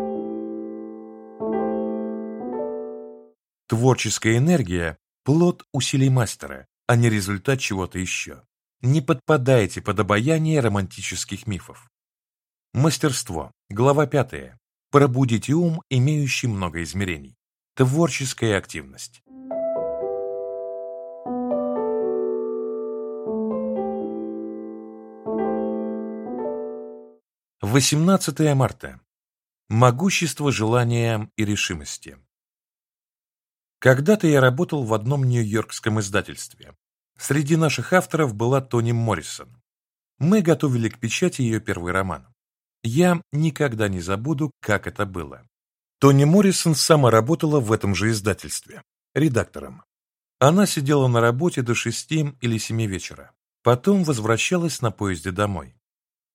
Творческая энергия – плод усилий мастера, а не результат чего-то еще. Не подпадайте под обаяние романтических мифов. Мастерство. Глава 5. Пробудите ум, имеющий много измерений. Творческая активность. Восемнадцатое марта. Могущество желания и решимости. Когда-то я работал в одном нью-йоркском издательстве. Среди наших авторов была Тони Моррисон. Мы готовили к печати ее первый роман. Я никогда не забуду, как это было. Тони Моррисон сама работала в этом же издательстве, редактором. Она сидела на работе до шести или семи вечера. Потом возвращалась на поезде домой.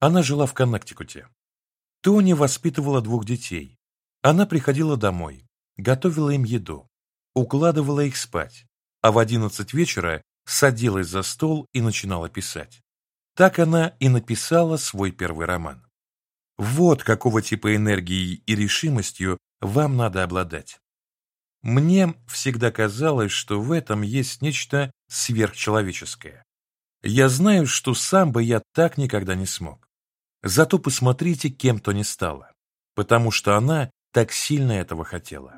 Она жила в Коннектикуте. Тони воспитывала двух детей. Она приходила домой, готовила им еду, укладывала их спать, а в одиннадцать вечера садилась за стол и начинала писать. Так она и написала свой первый роман. Вот какого типа энергией и решимостью вам надо обладать. Мне всегда казалось, что в этом есть нечто сверхчеловеческое. Я знаю, что сам бы я так никогда не смог. Зато посмотрите, кем то не стала, потому что она так сильно этого хотела.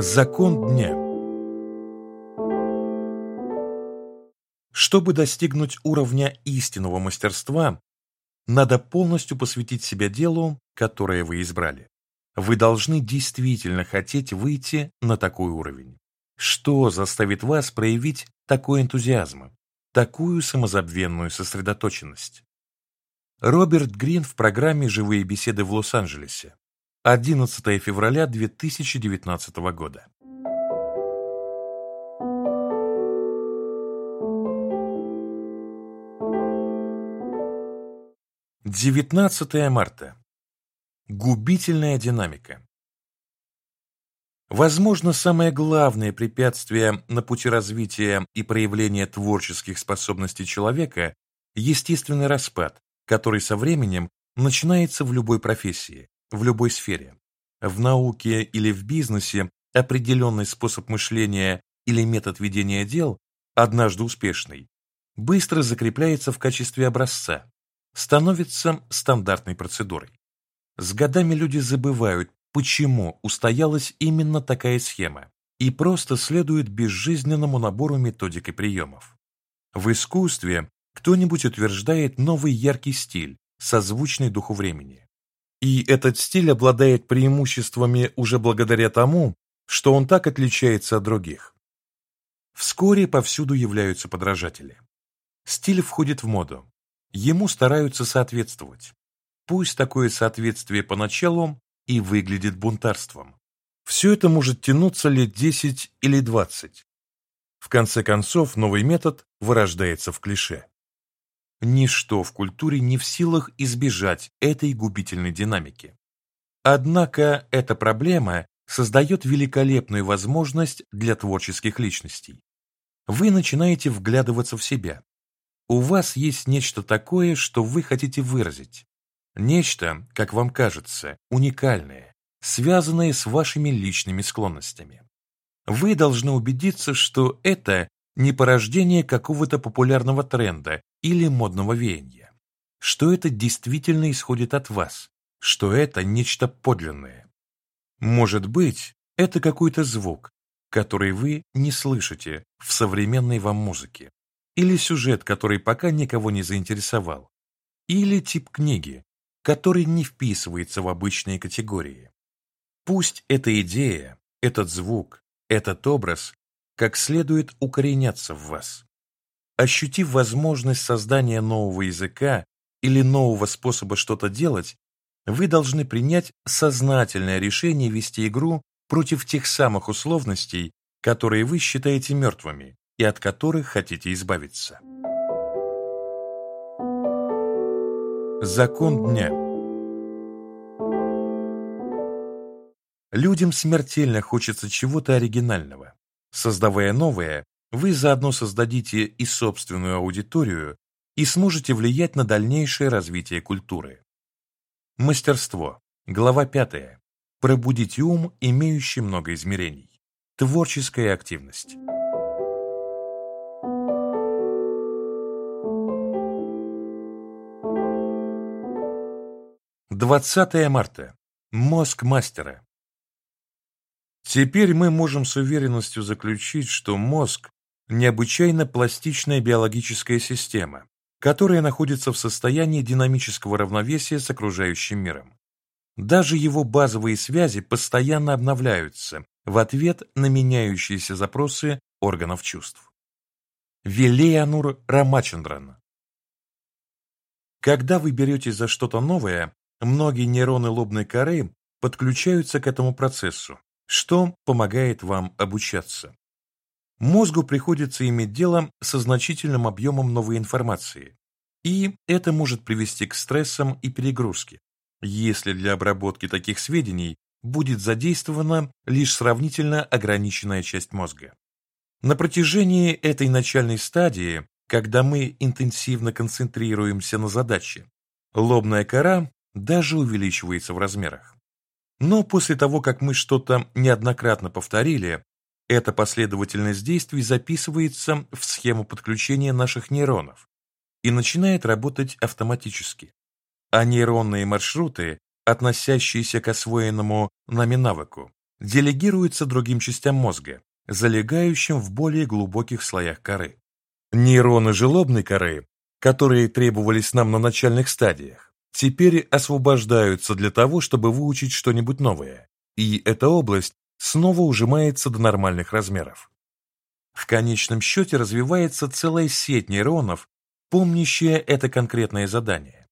Закон дня Чтобы достигнуть уровня истинного мастерства, надо полностью посвятить себя делу, которое вы избрали. Вы должны действительно хотеть выйти на такой уровень. Что заставит вас проявить такой энтузиазм, такую самозабвенную сосредоточенность? Роберт Грин в программе «Живые беседы в Лос-Анджелесе» 11 февраля 2019 года. 19 марта. Губительная динамика. Возможно, самое главное препятствие на пути развития и проявления творческих способностей человека – естественный распад, который со временем начинается в любой профессии, в любой сфере. В науке или в бизнесе определенный способ мышления или метод ведения дел, однажды успешный, быстро закрепляется в качестве образца, становится стандартной процедурой. С годами люди забывают почему устоялась именно такая схема и просто следует безжизненному набору методик и приемов. В искусстве кто-нибудь утверждает новый яркий стиль, созвучный духу времени. И этот стиль обладает преимуществами уже благодаря тому, что он так отличается от других. Вскоре повсюду являются подражатели. Стиль входит в моду. Ему стараются соответствовать. Пусть такое соответствие поначалу и выглядит бунтарством. Все это может тянуться лет 10 или 20. В конце концов, новый метод вырождается в клише. Ничто в культуре не в силах избежать этой губительной динамики. Однако эта проблема создает великолепную возможность для творческих личностей. Вы начинаете вглядываться в себя. У вас есть нечто такое, что вы хотите выразить. Нечто, как вам кажется, уникальное, связанное с вашими личными склонностями. Вы должны убедиться, что это не порождение какого-то популярного тренда или модного веяния, что это действительно исходит от вас, что это нечто подлинное. Может быть, это какой-то звук, который вы не слышите в современной вам музыке, или сюжет, который пока никого не заинтересовал, или тип книги, который не вписывается в обычные категории. Пусть эта идея, этот звук, этот образ как следует укоренятся в вас. Ощутив возможность создания нового языка или нового способа что-то делать, вы должны принять сознательное решение вести игру против тех самых условностей, которые вы считаете мертвыми и от которых хотите избавиться. Закон дня Людям смертельно хочется чего-то оригинального. Создавая новое, вы заодно создадите и собственную аудиторию и сможете влиять на дальнейшее развитие культуры. Мастерство. Глава 5. Пробудите ум, имеющий много измерений. Творческая активность. Двадцатое марта. Мозг мастера. Теперь мы можем с уверенностью заключить, что мозг – необычайно пластичная биологическая система, которая находится в состоянии динамического равновесия с окружающим миром. Даже его базовые связи постоянно обновляются в ответ на меняющиеся запросы органов чувств. Велеянур Рамачандран Когда вы беретесь за что-то новое, многие нейроны лобной коры подключаются к этому процессу, что помогает вам обучаться. Мозгу приходится иметь дело со значительным объемом новой информации, и это может привести к стрессам и перегрузке, если для обработки таких сведений будет задействована лишь сравнительно ограниченная часть мозга. На протяжении этой начальной стадии, когда мы интенсивно концентрируемся на задаче, лобная кора даже увеличивается в размерах. Но после того, как мы что-то неоднократно повторили, эта последовательность действий записывается в схему подключения наших нейронов и начинает работать автоматически. А нейронные маршруты, относящиеся к освоенному нами навыку, делегируются другим частям мозга, залегающим в более глубоких слоях коры. Нейроны желобной коры, которые требовались нам на начальных стадиях, теперь освобождаются для того, чтобы выучить что-нибудь новое, и эта область снова ужимается до нормальных размеров. В конечном счете развивается целая сеть нейронов, помнящая это конкретное задание.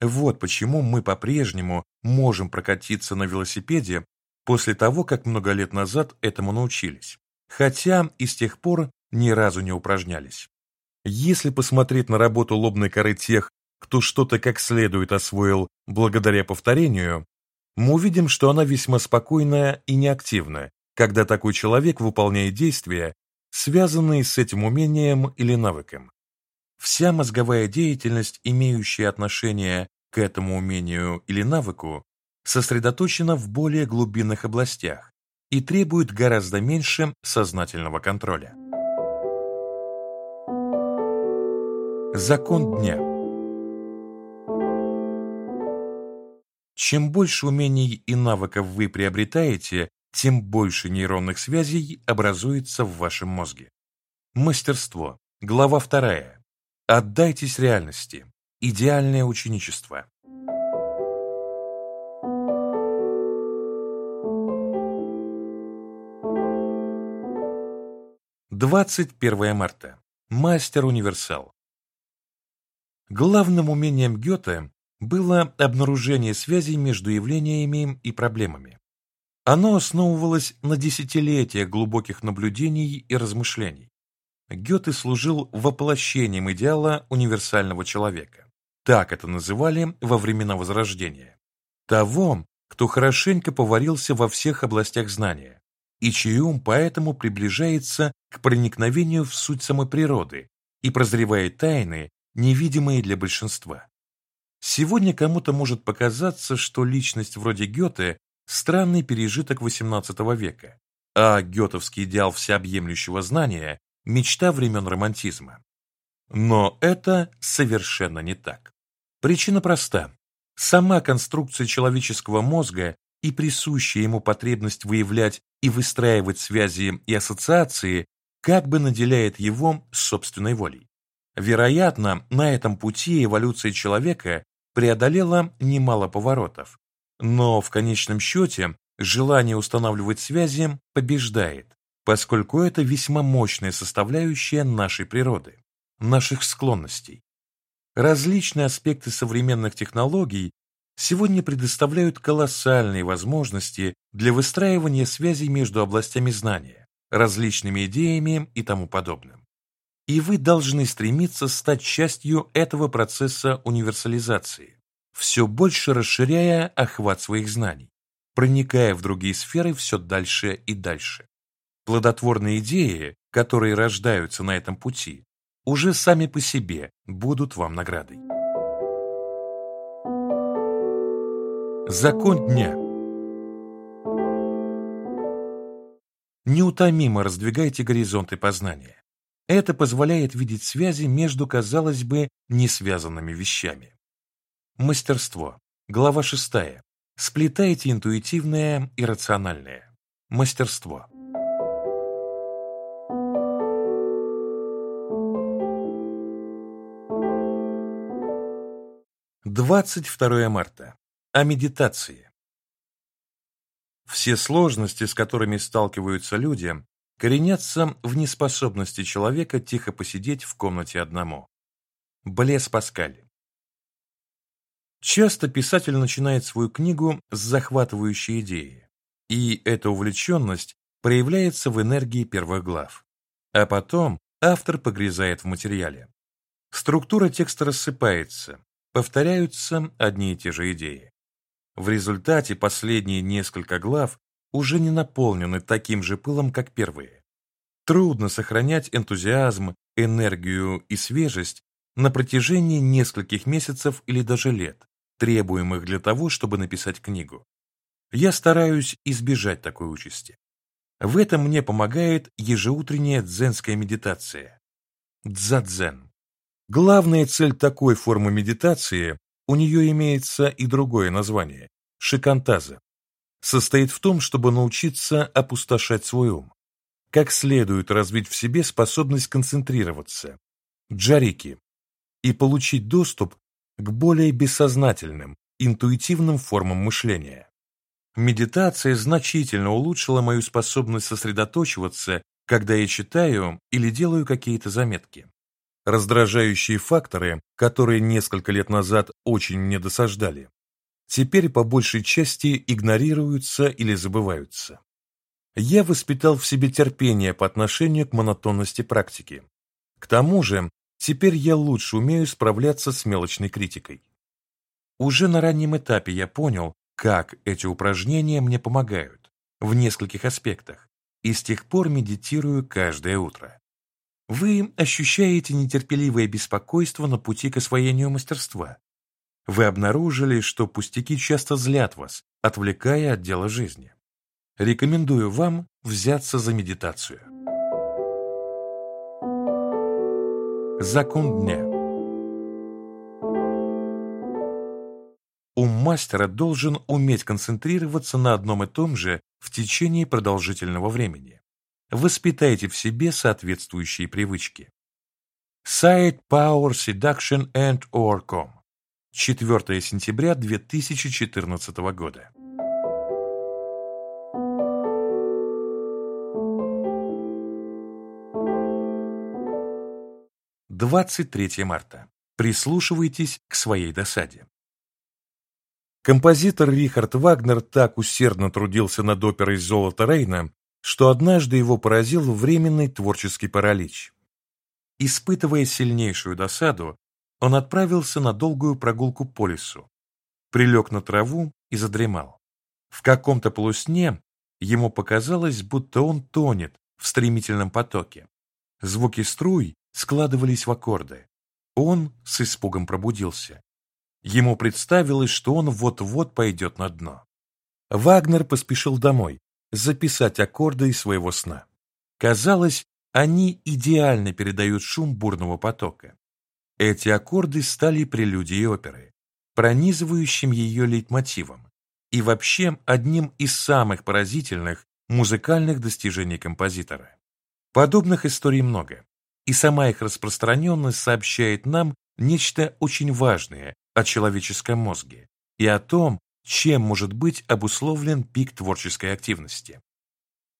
Вот почему мы по-прежнему можем прокатиться на велосипеде после того, как много лет назад этому научились, хотя и с тех пор ни разу не упражнялись. Если посмотреть на работу лобной коры тех, кто что-то как следует освоил благодаря повторению, мы увидим, что она весьма спокойная и неактивна, когда такой человек выполняет действия, связанные с этим умением или навыком. Вся мозговая деятельность, имеющая отношение к этому умению или навыку, сосредоточена в более глубинных областях и требует гораздо меньше сознательного контроля. Закон дня Чем больше умений и навыков вы приобретаете, тем больше нейронных связей образуется в вашем мозге. Мастерство. Глава вторая. Отдайтесь реальности. Идеальное ученичество. Двадцать первое марта. Мастер-универсал. Главным умением Гёте было обнаружение связей между явлениями и проблемами. Оно основывалось на десятилетиях глубоких наблюдений и размышлений. Гёте служил воплощением идеала универсального человека. Так это называли во времена Возрождения. Того, кто хорошенько поварился во всех областях знания, и чей ум поэтому приближается к проникновению в суть самой природы и прозревает тайны, невидимые для большинства. Сегодня кому-то может показаться, что личность вроде Гёте – странный пережиток XVIII века, а гетовский идеал всеобъемлющего знания – мечта времен романтизма. Но это совершенно не так. Причина проста. Сама конструкция человеческого мозга и присущая ему потребность выявлять и выстраивать связи и ассоциации как бы наделяет его собственной волей. Вероятно, на этом пути эволюция человека преодолела немало поворотов, но в конечном счете желание устанавливать связи побеждает, поскольку это весьма мощная составляющая нашей природы, наших склонностей. Различные аспекты современных технологий сегодня предоставляют колоссальные возможности для выстраивания связей между областями знания, различными идеями и тому подобным и вы должны стремиться стать частью этого процесса универсализации, все больше расширяя охват своих знаний, проникая в другие сферы все дальше и дальше. Плодотворные идеи, которые рождаются на этом пути, уже сами по себе будут вам наградой. Закон дня Неутомимо раздвигайте горизонты познания. Это позволяет видеть связи между, казалось бы, несвязанными вещами. Мастерство. Глава 6. Сплетайте интуитивное и рациональное. Мастерство. Двадцать второе марта. О медитации. Все сложности, с которыми сталкиваются люди, коренятся в неспособности человека тихо посидеть в комнате одному. Блес Паскаль Часто писатель начинает свою книгу с захватывающей идеи, и эта увлеченность проявляется в энергии первых глав. А потом автор погрязает в материале. Структура текста рассыпается, повторяются одни и те же идеи. В результате последние несколько глав уже не наполнены таким же пылом, как первые. Трудно сохранять энтузиазм, энергию и свежесть на протяжении нескольких месяцев или даже лет, требуемых для того, чтобы написать книгу. Я стараюсь избежать такой участи. В этом мне помогает ежеутренняя дзенская медитация. Дзадзен. Главная цель такой формы медитации, у нее имеется и другое название – шикантаза, состоит в том, чтобы научиться опустошать свой ум. Как следует развить в себе способность концентрироваться, джарики, и получить доступ к более бессознательным, интуитивным формам мышления. Медитация значительно улучшила мою способность сосредоточиваться, когда я читаю или делаю какие-то заметки. Раздражающие факторы, которые несколько лет назад очень мне досаждали, теперь по большей части игнорируются или забываются. Я воспитал в себе терпение по отношению к монотонности практики. К тому же, теперь я лучше умею справляться с мелочной критикой. Уже на раннем этапе я понял, как эти упражнения мне помогают в нескольких аспектах, и с тех пор медитирую каждое утро. Вы ощущаете нетерпеливое беспокойство на пути к освоению мастерства, вы обнаружили, что пустяки часто злят вас, отвлекая от дела жизни. Рекомендую вам взяться за медитацию. Закон дня ум мастера должен уметь концентрироваться на одном и том же в течение продолжительного времени. Воспитайте в себе соответствующие привычки. Сайт Power Seduction and Overcome. 4 сентября 2014 года. Двадцать третье марта. Прислушивайтесь к своей досаде. Композитор Рихард Вагнер так усердно трудился над оперой «Золото Рейна», что однажды его поразил временный творческий паралич. Испытывая сильнейшую досаду, он отправился на долгую прогулку по лесу, прилег на траву и задремал. В каком-то полусне ему показалось, будто он тонет в стремительном потоке. Звуки струй складывались в аккорды. Он с испугом пробудился. Ему представилось, что он вот-вот пойдет на дно. Вагнер поспешил домой, записать аккорды из своего сна. Казалось, они идеально передают шум бурного потока. Эти аккорды стали прелюдией оперы, пронизывающим ее лейтмотивом и вообще одним из самых поразительных музыкальных достижений композитора. Подобных историй много, и сама их распространенность сообщает нам нечто очень важное о человеческом мозге и о том, чем может быть обусловлен пик творческой активности.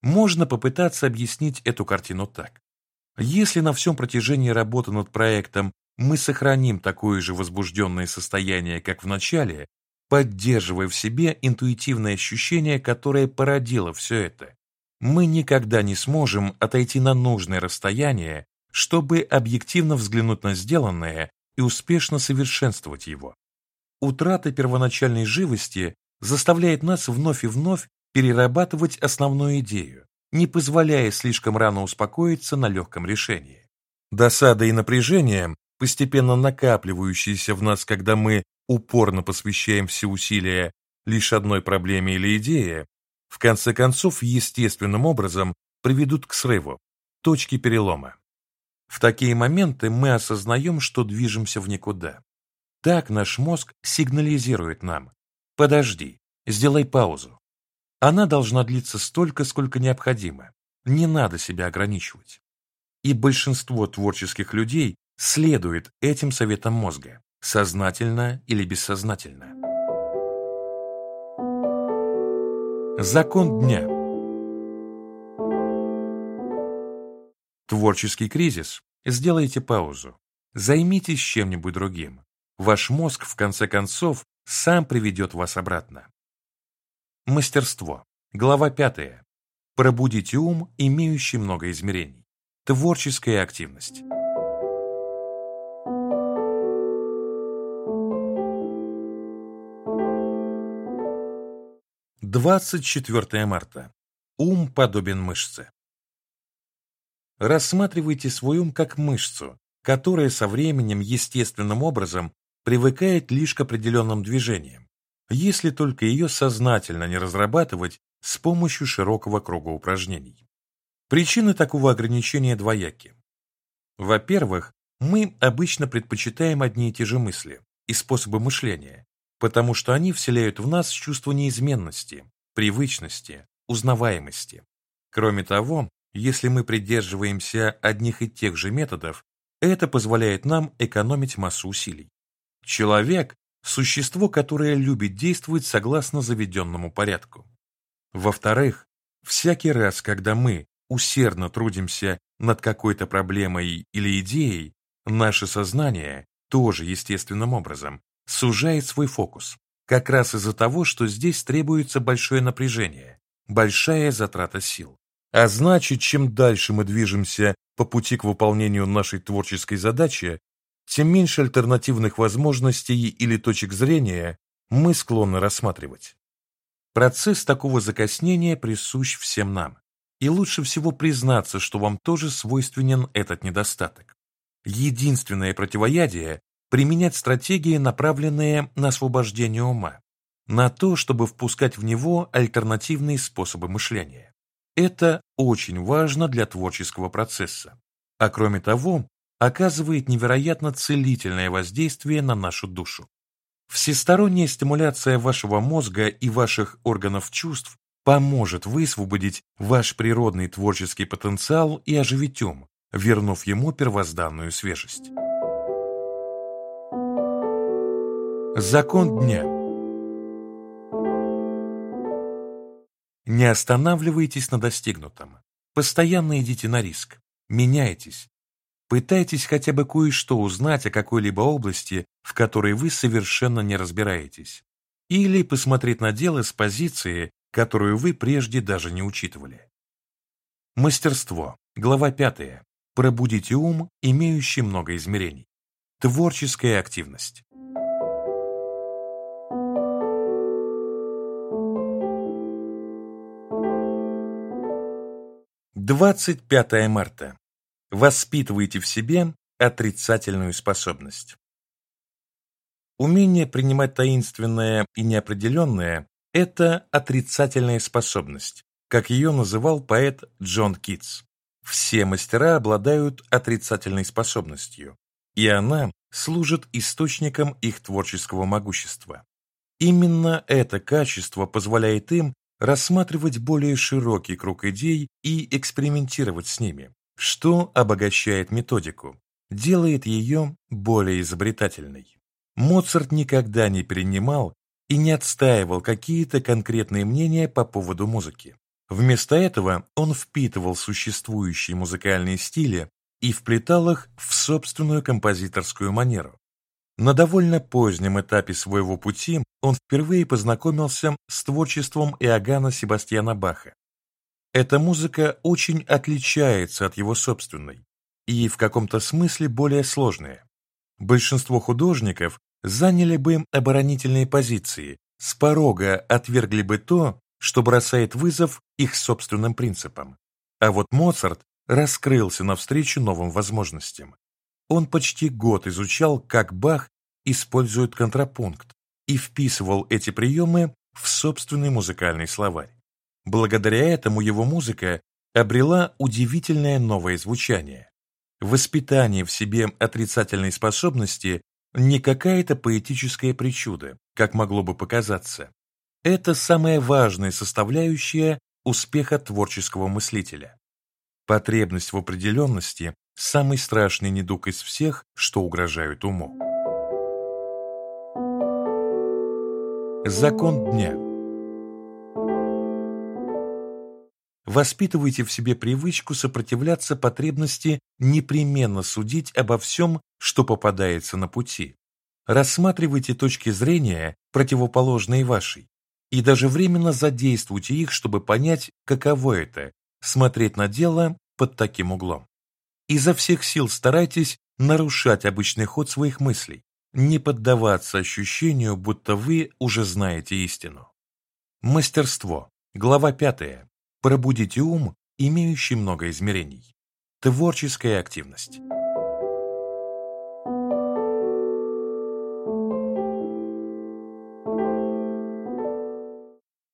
Можно попытаться объяснить эту картину так. Если на всем протяжении работы над проектом мы сохраним такое же возбужденное состояние, как в начале, поддерживая в себе интуитивное ощущение, которое породило все это, мы никогда не сможем отойти на нужное расстояние, чтобы объективно взглянуть на сделанное и успешно совершенствовать его. Утрата первоначальной живости заставляет нас вновь и вновь перерабатывать основную идею, не позволяя слишком рано успокоиться на легком решении. Досада и напряжение, постепенно накапливающиеся в нас, когда мы упорно посвящаем все усилия лишь одной проблеме или идее, в конце концов естественным образом приведут к срыву, точке перелома. В такие моменты мы осознаем, что движемся в никуда. Так наш мозг сигнализирует нам «Подожди, сделай паузу». Она должна длиться столько, сколько необходимо. Не надо себя ограничивать. И большинство творческих людей следует этим советам мозга, сознательно или бессознательно. Закон дня Творческий кризис. Сделайте паузу. Займитесь чем-нибудь другим. Ваш мозг, в конце концов, сам приведет вас обратно. Мастерство. Глава 5. Пробудите ум, имеющий много измерений. Творческая активность. Двадцать четвертое марта. Ум подобен мышце. Рассматривайте свой ум как мышцу, которая со временем естественным образом привыкает лишь к определенным движениям, если только ее сознательно не разрабатывать с помощью широкого круга упражнений. Причины такого ограничения двояки. Во-первых, мы обычно предпочитаем одни и те же мысли и способы мышления, потому что они вселяют в нас чувство неизменности, привычности, узнаваемости. Кроме того, если мы придерживаемся одних и тех же методов, это позволяет нам экономить массу усилий. Человек – существо, которое любит действовать согласно заведенному порядку. Во-вторых, всякий раз, когда мы усердно трудимся над какой-то проблемой или идеей, наше сознание тоже естественным образом сужает свой фокус, как раз из-за того, что здесь требуется большое напряжение, большая затрата сил. А значит, чем дальше мы движемся по пути к выполнению нашей творческой задачи, тем меньше альтернативных возможностей или точек зрения мы склонны рассматривать. Процесс такого закоснения присущ всем нам, и лучше всего признаться, что вам тоже свойственен этот недостаток. Единственное противоядие – применять стратегии, направленные на освобождение ума, на то, чтобы впускать в него альтернативные способы мышления. Это очень важно для творческого процесса, а кроме того, оказывает невероятно целительное воздействие на нашу душу. Всесторонняя стимуляция вашего мозга и ваших органов чувств поможет высвободить ваш природный творческий потенциал и оживить ум, вернув ему первозданную свежесть. Закон дня Не останавливайтесь на достигнутом. Постоянно идите на риск. Меняйтесь. Пытайтесь хотя бы кое-что узнать о какой-либо области, в которой вы совершенно не разбираетесь. Или посмотреть на дело с позиции, которую вы прежде даже не учитывали. Мастерство. Глава 5. Пробудите ум, имеющий много измерений. Творческая активность. Двадцать пятое марта. Воспитывайте в себе отрицательную способность. Умение принимать таинственное и неопределенное – это отрицательная способность, как ее называл поэт Джон Китс. Все мастера обладают отрицательной способностью, и она служит источником их творческого могущества. Именно это качество позволяет им рассматривать более широкий круг идей и экспериментировать с ними, что обогащает методику, делает ее более изобретательной. Моцарт никогда не перенимал и не отстаивал какие-то конкретные мнения по поводу музыки. Вместо этого он впитывал существующие музыкальные стили и вплетал их в собственную композиторскую манеру. На довольно позднем этапе своего пути он впервые познакомился с творчеством Иоганна Себастьяна Баха. Эта музыка очень отличается от его собственной и в каком-то смысле более сложная. Большинство художников заняли бы оборонительные позиции, с порога отвергли бы то, что бросает вызов их собственным принципам. А вот Моцарт раскрылся навстречу новым возможностям. Он почти год изучал, как Бах использует контрапункт и вписывал эти приемы в собственный музыкальный словарь. Благодаря этому его музыка обрела удивительное новое звучание. Воспитание в себе отрицательной способности не какая-то поэтическая причуда, как могло бы показаться. Это самая важная составляющая успеха творческого мыслителя. Потребность в определенности – самый страшный недуг из всех, что угрожают уму. Закон дня Воспитывайте в себе привычку сопротивляться потребности непременно судить обо всем, что попадается на пути. Рассматривайте точки зрения, противоположные вашей, и даже временно задействуйте их, чтобы понять, каково это – смотреть на дело под таким углом. Изо всех сил старайтесь нарушать обычный ход своих мыслей, не поддаваться ощущению, будто вы уже знаете истину. Мастерство. Глава 5. Пробудите ум, имеющий много измерений. Творческая активность.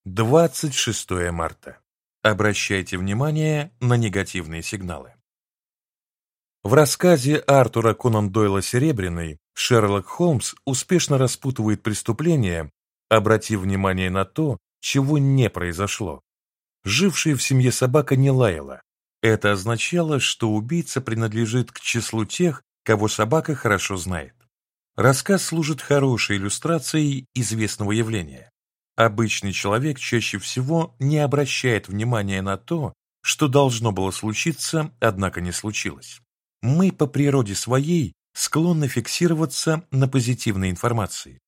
Двадцать шестое марта. Обращайте внимание на негативные сигналы. В рассказе Артура Конан Дойла «Серебряный» Шерлок Холмс успешно распутывает преступление, обратив внимание на то, чего не произошло. Жившая в семье собака не лаяла. Это означало, что убийца принадлежит к числу тех, кого собака хорошо знает. Рассказ служит хорошей иллюстрацией известного явления. Обычный человек чаще всего не обращает внимания на то, что должно было случиться, однако не случилось. Мы по природе своей склонны фиксироваться на позитивной информации.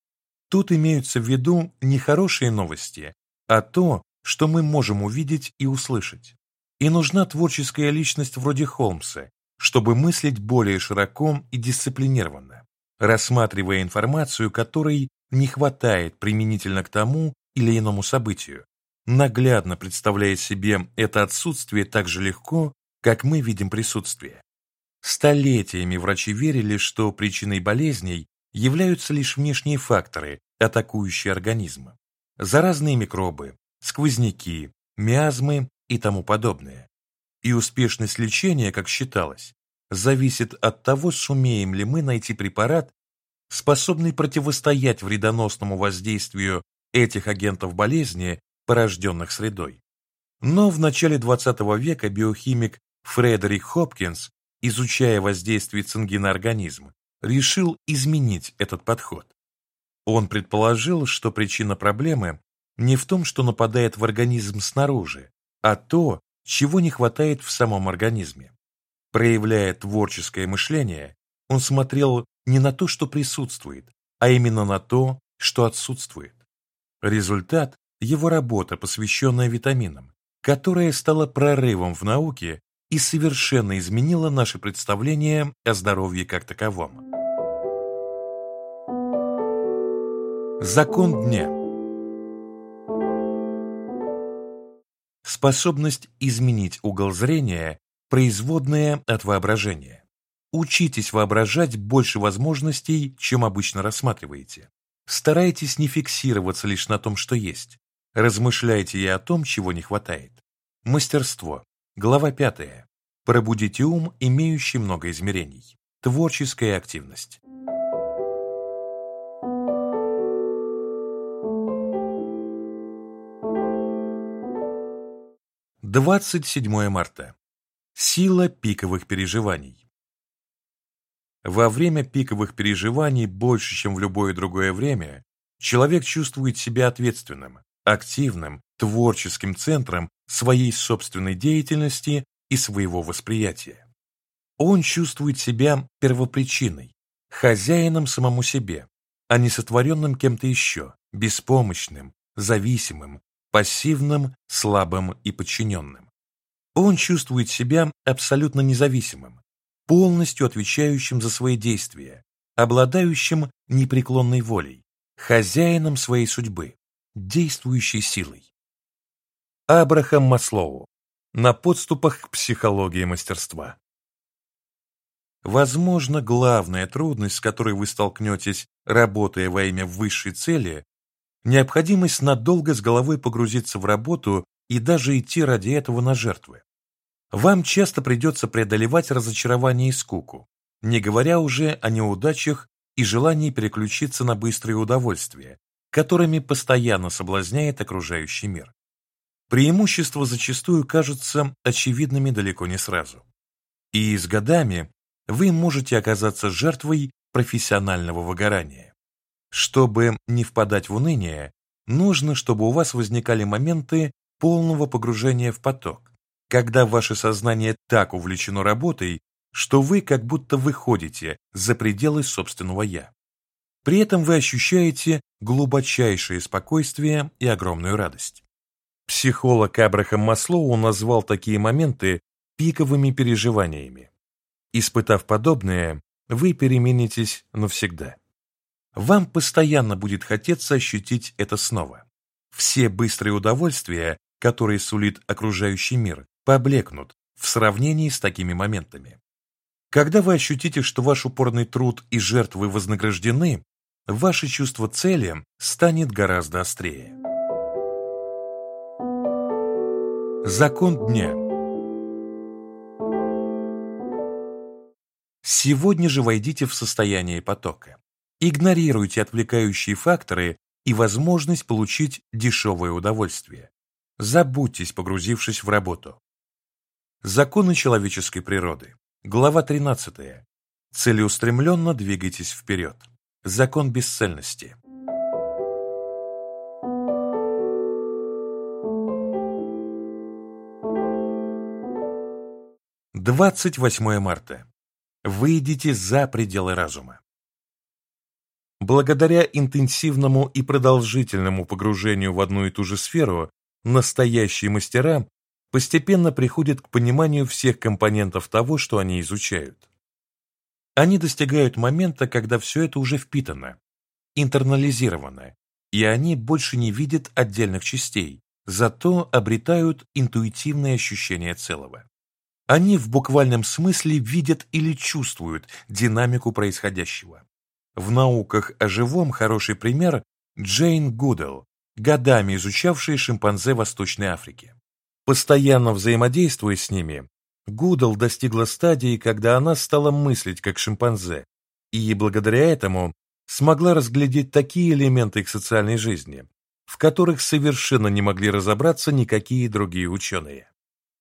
Тут имеются в виду не хорошие новости, а то, что мы можем увидеть и услышать. И нужна творческая личность вроде Холмса, чтобы мыслить более широко и дисциплинированно, рассматривая информацию, которой не хватает применительно к тому или иному событию, наглядно представляя себе это отсутствие так же легко, как мы видим присутствие. Столетиями врачи верили, что причиной болезней являются лишь внешние факторы, атакующие организм. Заразные микробы, сквозняки, миазмы и тому подобное. И успешность лечения, как считалось, зависит от того, сумеем ли мы найти препарат, способный противостоять вредоносному воздействию этих агентов болезни, порожденных средой. Но в начале XX века биохимик Фредерик Хопкинс, изучая воздействие цинги на организм, решил изменить этот подход. Он предположил, что причина проблемы не в том, что нападает в организм снаружи, а то, чего не хватает в самом организме. Проявляя творческое мышление, он смотрел не на то, что присутствует, а именно на то, что отсутствует. Результат – его работа, посвященная витаминам, которая стала прорывом в науке и совершенно изменила наше представление о здоровье как таковом. Закон дня Способность изменить угол зрения – производная от воображения. Учитесь воображать больше возможностей, чем обычно рассматриваете. Старайтесь не фиксироваться лишь на том, что есть. Размышляйте и о том, чего не хватает. Мастерство. Глава 5. Пробудите ум, имеющий много измерений. Творческая активность. Двадцать седьмое марта. Сила пиковых переживаний. Во время пиковых переживаний больше, чем в любое другое время, человек чувствует себя ответственным, активным, творческим центром своей собственной деятельности и своего восприятия. Он чувствует себя первопричиной, хозяином самому себе, а не сотворенным кем-то еще, беспомощным, зависимым, пассивным, слабым и подчиненным. Он чувствует себя абсолютно независимым, полностью отвечающим за свои действия, обладающим непреклонной волей, хозяином своей судьбы, действующей силой. Абрахам Маслоу. На подступах к психологии мастерства. Возможно, главная трудность, с которой вы столкнетесь, работая во имя высшей цели, необходимость надолго с головой погрузиться в работу и даже идти ради этого на жертвы. Вам часто придется преодолевать разочарование и скуку, не говоря уже о неудачах и желании переключиться на быстрые удовольствия, которыми постоянно соблазняет окружающий мир. Преимущества зачастую кажутся очевидными далеко не сразу. И с годами вы можете оказаться жертвой профессионального выгорания. Чтобы не впадать в уныние, нужно, чтобы у вас возникали моменты полного погружения в поток, когда ваше сознание так увлечено работой, что вы как будто выходите за пределы собственного «я». При этом вы ощущаете глубочайшее спокойствие и огромную радость. Психолог Абрахам Маслоу назвал такие моменты пиковыми переживаниями. Испытав подобное, вы переменитесь навсегда. Вам постоянно будет хотеться ощутить это снова. Все быстрые удовольствия, которые сулит окружающий мир, поблекнут в сравнении с такими моментами. Когда вы ощутите, что ваш упорный труд и жертвы вознаграждены, ваше чувство цели станет гораздо острее. Закон дня Сегодня же войдите в состояние потока. Игнорируйте отвлекающие факторы и возможность получить дешевое удовольствие. Забудьтесь, погрузившись в работу. Законы человеческой природы. Глава 13. Целеустремленно двигайтесь вперед. Закон бесцельности. 28 марта. Выйдите за пределы разума. Благодаря интенсивному и продолжительному погружению в одну и ту же сферу, настоящие мастера постепенно приходят к пониманию всех компонентов того, что они изучают. Они достигают момента, когда все это уже впитано, интернализировано, и они больше не видят отдельных частей, зато обретают интуитивное ощущение целого. Они в буквальном смысле видят или чувствуют динамику происходящего. В науках о живом хороший пример Джейн Гудел, годами изучавшая шимпанзе Восточной Африки. Постоянно взаимодействуя с ними, Гудел достигла стадии, когда она стала мыслить как шимпанзе, и благодаря этому смогла разглядеть такие элементы их социальной жизни, в которых совершенно не могли разобраться никакие другие ученые.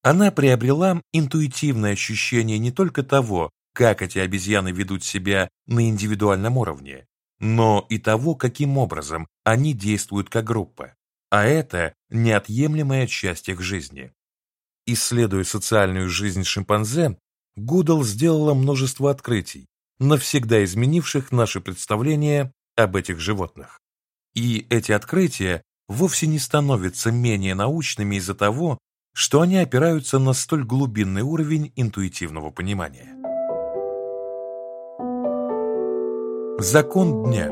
Она приобрела интуитивное ощущение не только того, как эти обезьяны ведут себя на индивидуальном уровне, но и того, каким образом они действуют как группа, а это неотъемлемая часть их жизни. Исследуя социальную жизнь шимпанзе, Гудал сделала множество открытий, навсегда изменивших наше представление об этих животных. И эти открытия вовсе не становятся менее научными из-за того, что они опираются на столь глубинный уровень интуитивного понимания. Закон дня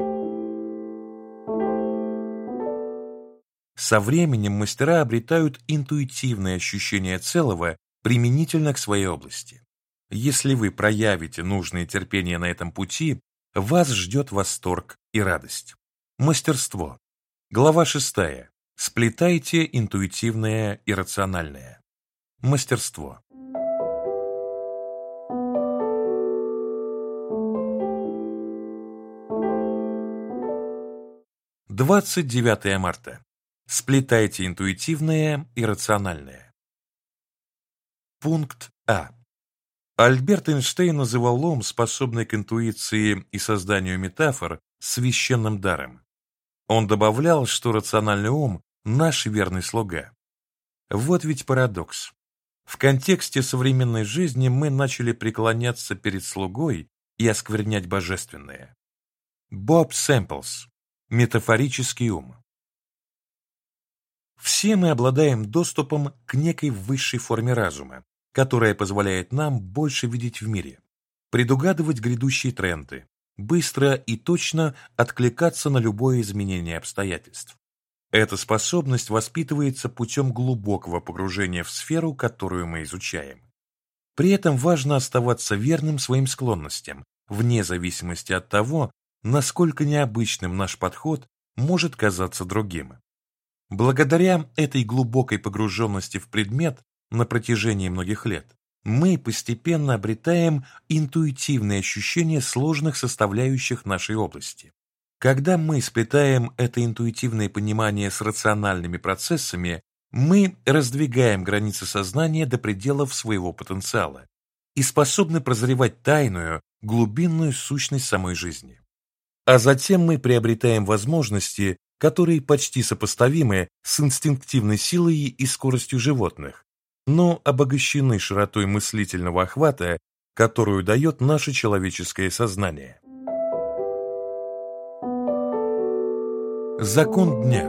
Со временем мастера обретают интуитивное ощущение целого применительно к своей области. Если вы проявите нужное терпение на этом пути, вас ждет восторг и радость. Мастерство. Глава 6. Сплетайте интуитивное и рациональное. Мастерство. Двадцать девятое марта. Сплетайте интуитивное и рациональное. Пункт А. Альберт Эйнштейн называл ум, способный к интуиции и созданию метафор, священным даром. Он добавлял, что рациональный ум – наш верный слуга. Вот ведь парадокс. В контексте современной жизни мы начали преклоняться перед слугой и осквернять божественное. Боб Сэмплс. Метафорический ум. Все мы обладаем доступом к некой высшей форме разума, которая позволяет нам больше видеть в мире, предугадывать грядущие тренды, быстро и точно откликаться на любое изменение обстоятельств. Эта способность воспитывается путем глубокого погружения в сферу, которую мы изучаем. При этом важно оставаться верным своим склонностям, вне зависимости от того, насколько необычным наш подход может казаться другим. Благодаря этой глубокой погруженности в предмет на протяжении многих лет, мы постепенно обретаем интуитивное ощущение сложных составляющих нашей области. Когда мы сплетаем это интуитивное понимание с рациональными процессами, мы раздвигаем границы сознания до пределов своего потенциала и способны прозревать тайную, глубинную сущность самой жизни. А затем мы приобретаем возможности, которые почти сопоставимы с инстинктивной силой и скоростью животных, но обогащены широтой мыслительного охвата, которую дает наше человеческое сознание. Закон дня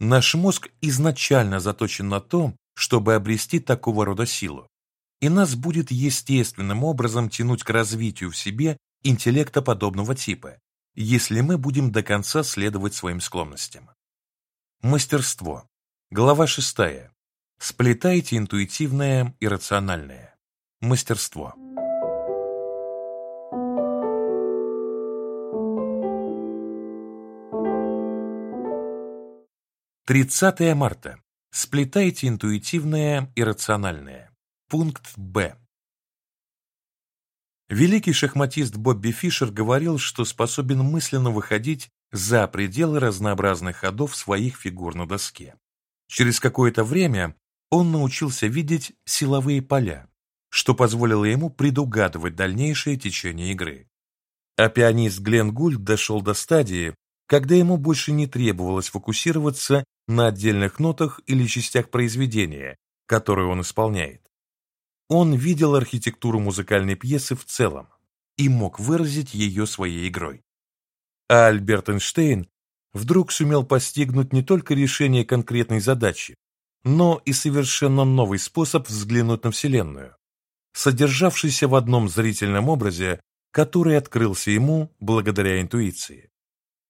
Наш мозг изначально заточен на то, чтобы обрести такого рода силу, и нас будет естественным образом тянуть к развитию в себе интеллекта подобного типа, если мы будем до конца следовать своим склонностям. Мастерство. Глава 6. Сплетайте интуитивное и рациональное. Мастерство. Тридцатое марта. Сплетайте интуитивное и рациональное. Пункт Б. Великий шахматист Бобби Фишер говорил, что способен мысленно выходить за пределы разнообразных ходов своих фигур на доске. Через какое-то время он научился видеть силовые поля, что позволило ему предугадывать дальнейшее течение игры. А пианист Глен Гульд дошел до стадии, когда ему больше не требовалось фокусироваться на отдельных нотах или частях произведения, которые он исполняет. Он видел архитектуру музыкальной пьесы в целом и мог выразить ее своей игрой. А Альберт Эйнштейн вдруг сумел постигнуть не только решение конкретной задачи, но и совершенно новый способ взглянуть на Вселенную, содержавшийся в одном зрительном образе, который открылся ему благодаря интуиции.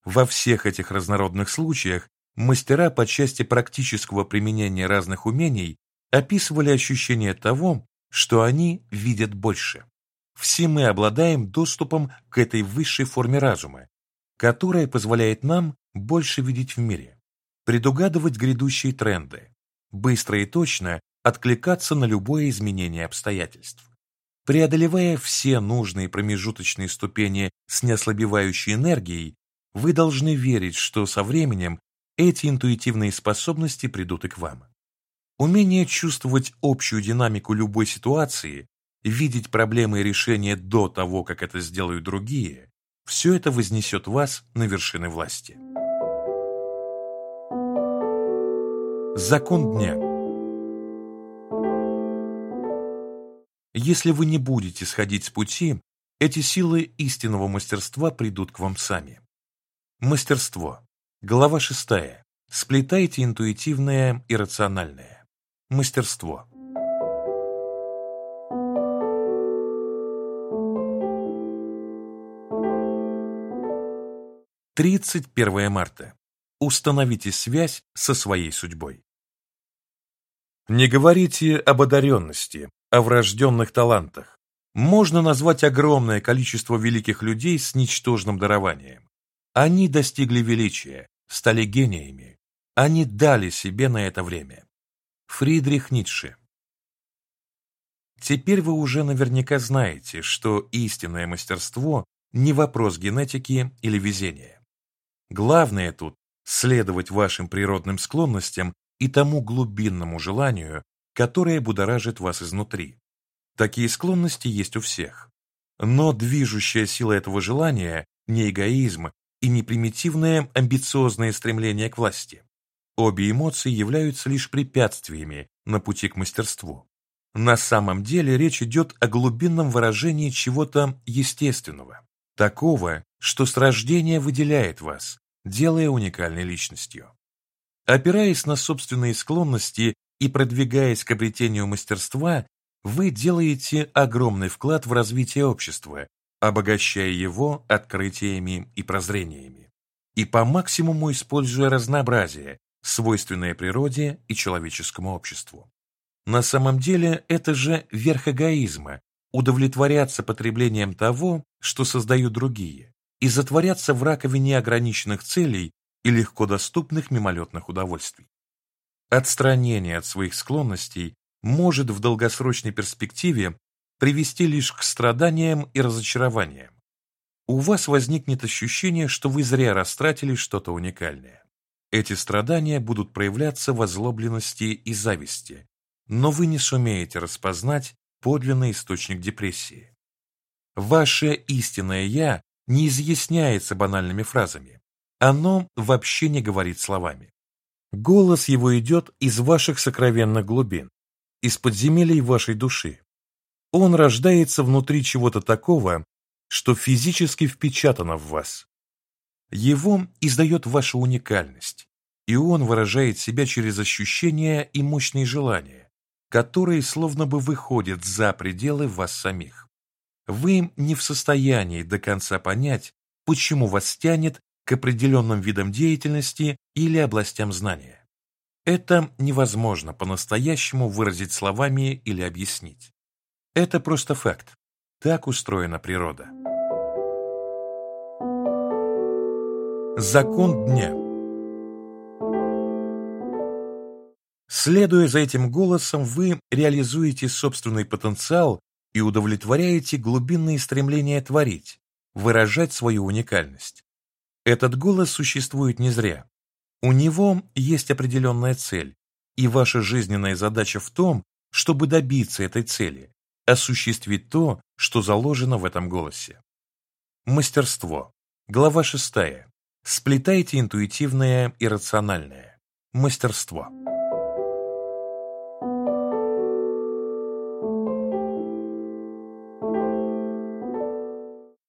Во всех этих разнородных случаях мастера по части практического применения разных умений описывали ощущение того, что они видят больше. Все мы обладаем доступом к этой высшей форме разума, которая позволяет нам больше видеть в мире, предугадывать грядущие тренды, быстро и точно откликаться на любое изменение обстоятельств. Преодолевая все нужные промежуточные ступени с неослабевающей энергией, вы должны верить, что со временем эти интуитивные способности придут и к вам. Умение чувствовать общую динамику любой ситуации, видеть проблемы и решения до того, как это сделают другие, все это вознесет вас на вершины власти. Закон дня Если вы не будете сходить с пути, эти силы истинного мастерства придут к вам сами. Мастерство. Глава 6. Сплетайте интуитивное и рациональное. Мастерство. Тридцать первое марта. Установите связь со своей судьбой. Не говорите об одаренности, о врожденных талантах. Можно назвать огромное количество великих людей с ничтожным дарованием. Они достигли величия, стали гениями. Они дали себе на это время. Фридрих Ницше Теперь вы уже наверняка знаете, что истинное мастерство не вопрос генетики или везения. Главное тут следовать вашим природным склонностям и тому глубинному желанию, которое будоражит вас изнутри. Такие склонности есть у всех. Но движущая сила этого желания не эгоизм и не примитивное амбициозное стремление к власти. Обе эмоции являются лишь препятствиями на пути к мастерству. На самом деле речь идет о глубинном выражении чего-то естественного, такого, что с рождения выделяет вас, делая уникальной личностью. Опираясь на собственные склонности и продвигаясь к обретению мастерства, вы делаете огромный вклад в развитие общества, обогащая его открытиями и прозрениями, и по максимуму используя разнообразие, свойственное природе и человеческому обществу. На самом деле это же верх эгоизма – удовлетворяться потреблением того, что создают другие, и затворяться в раковине ограниченных целей и легко доступных мимолетных удовольствий. Отстранение от своих склонностей может в долгосрочной перспективе привести лишь к страданиям и разочарованиям. У вас возникнет ощущение, что вы зря растратили что-то уникальное. Эти страдания будут проявляться в озлобленности и зависти, но вы не сумеете распознать подлинный источник депрессии. Ваше истинное «я» не изъясняется банальными фразами. Оно вообще не говорит словами. Голос его идет из ваших сокровенных глубин, из подземелий вашей души. Он рождается внутри чего-то такого, что физически впечатано в вас. Его издает ваша уникальность, и он выражает себя через ощущения и мощные желания, которые словно бы выходят за пределы вас самих. Вы не в состоянии до конца понять, почему вас тянет к определенным видам деятельности или областям знания. Это невозможно по-настоящему выразить словами или объяснить. Это просто факт. Так устроена природа. Закон дня Следуя за этим голосом, вы реализуете собственный потенциал и удовлетворяете глубинные стремления творить, выражать свою уникальность. Этот голос существует не зря. У него есть определенная цель, и ваша жизненная задача в том, чтобы добиться этой цели, осуществить то, что заложено в этом голосе. Мастерство. Глава 6. Сплетайте интуитивное и рациональное. Мастерство.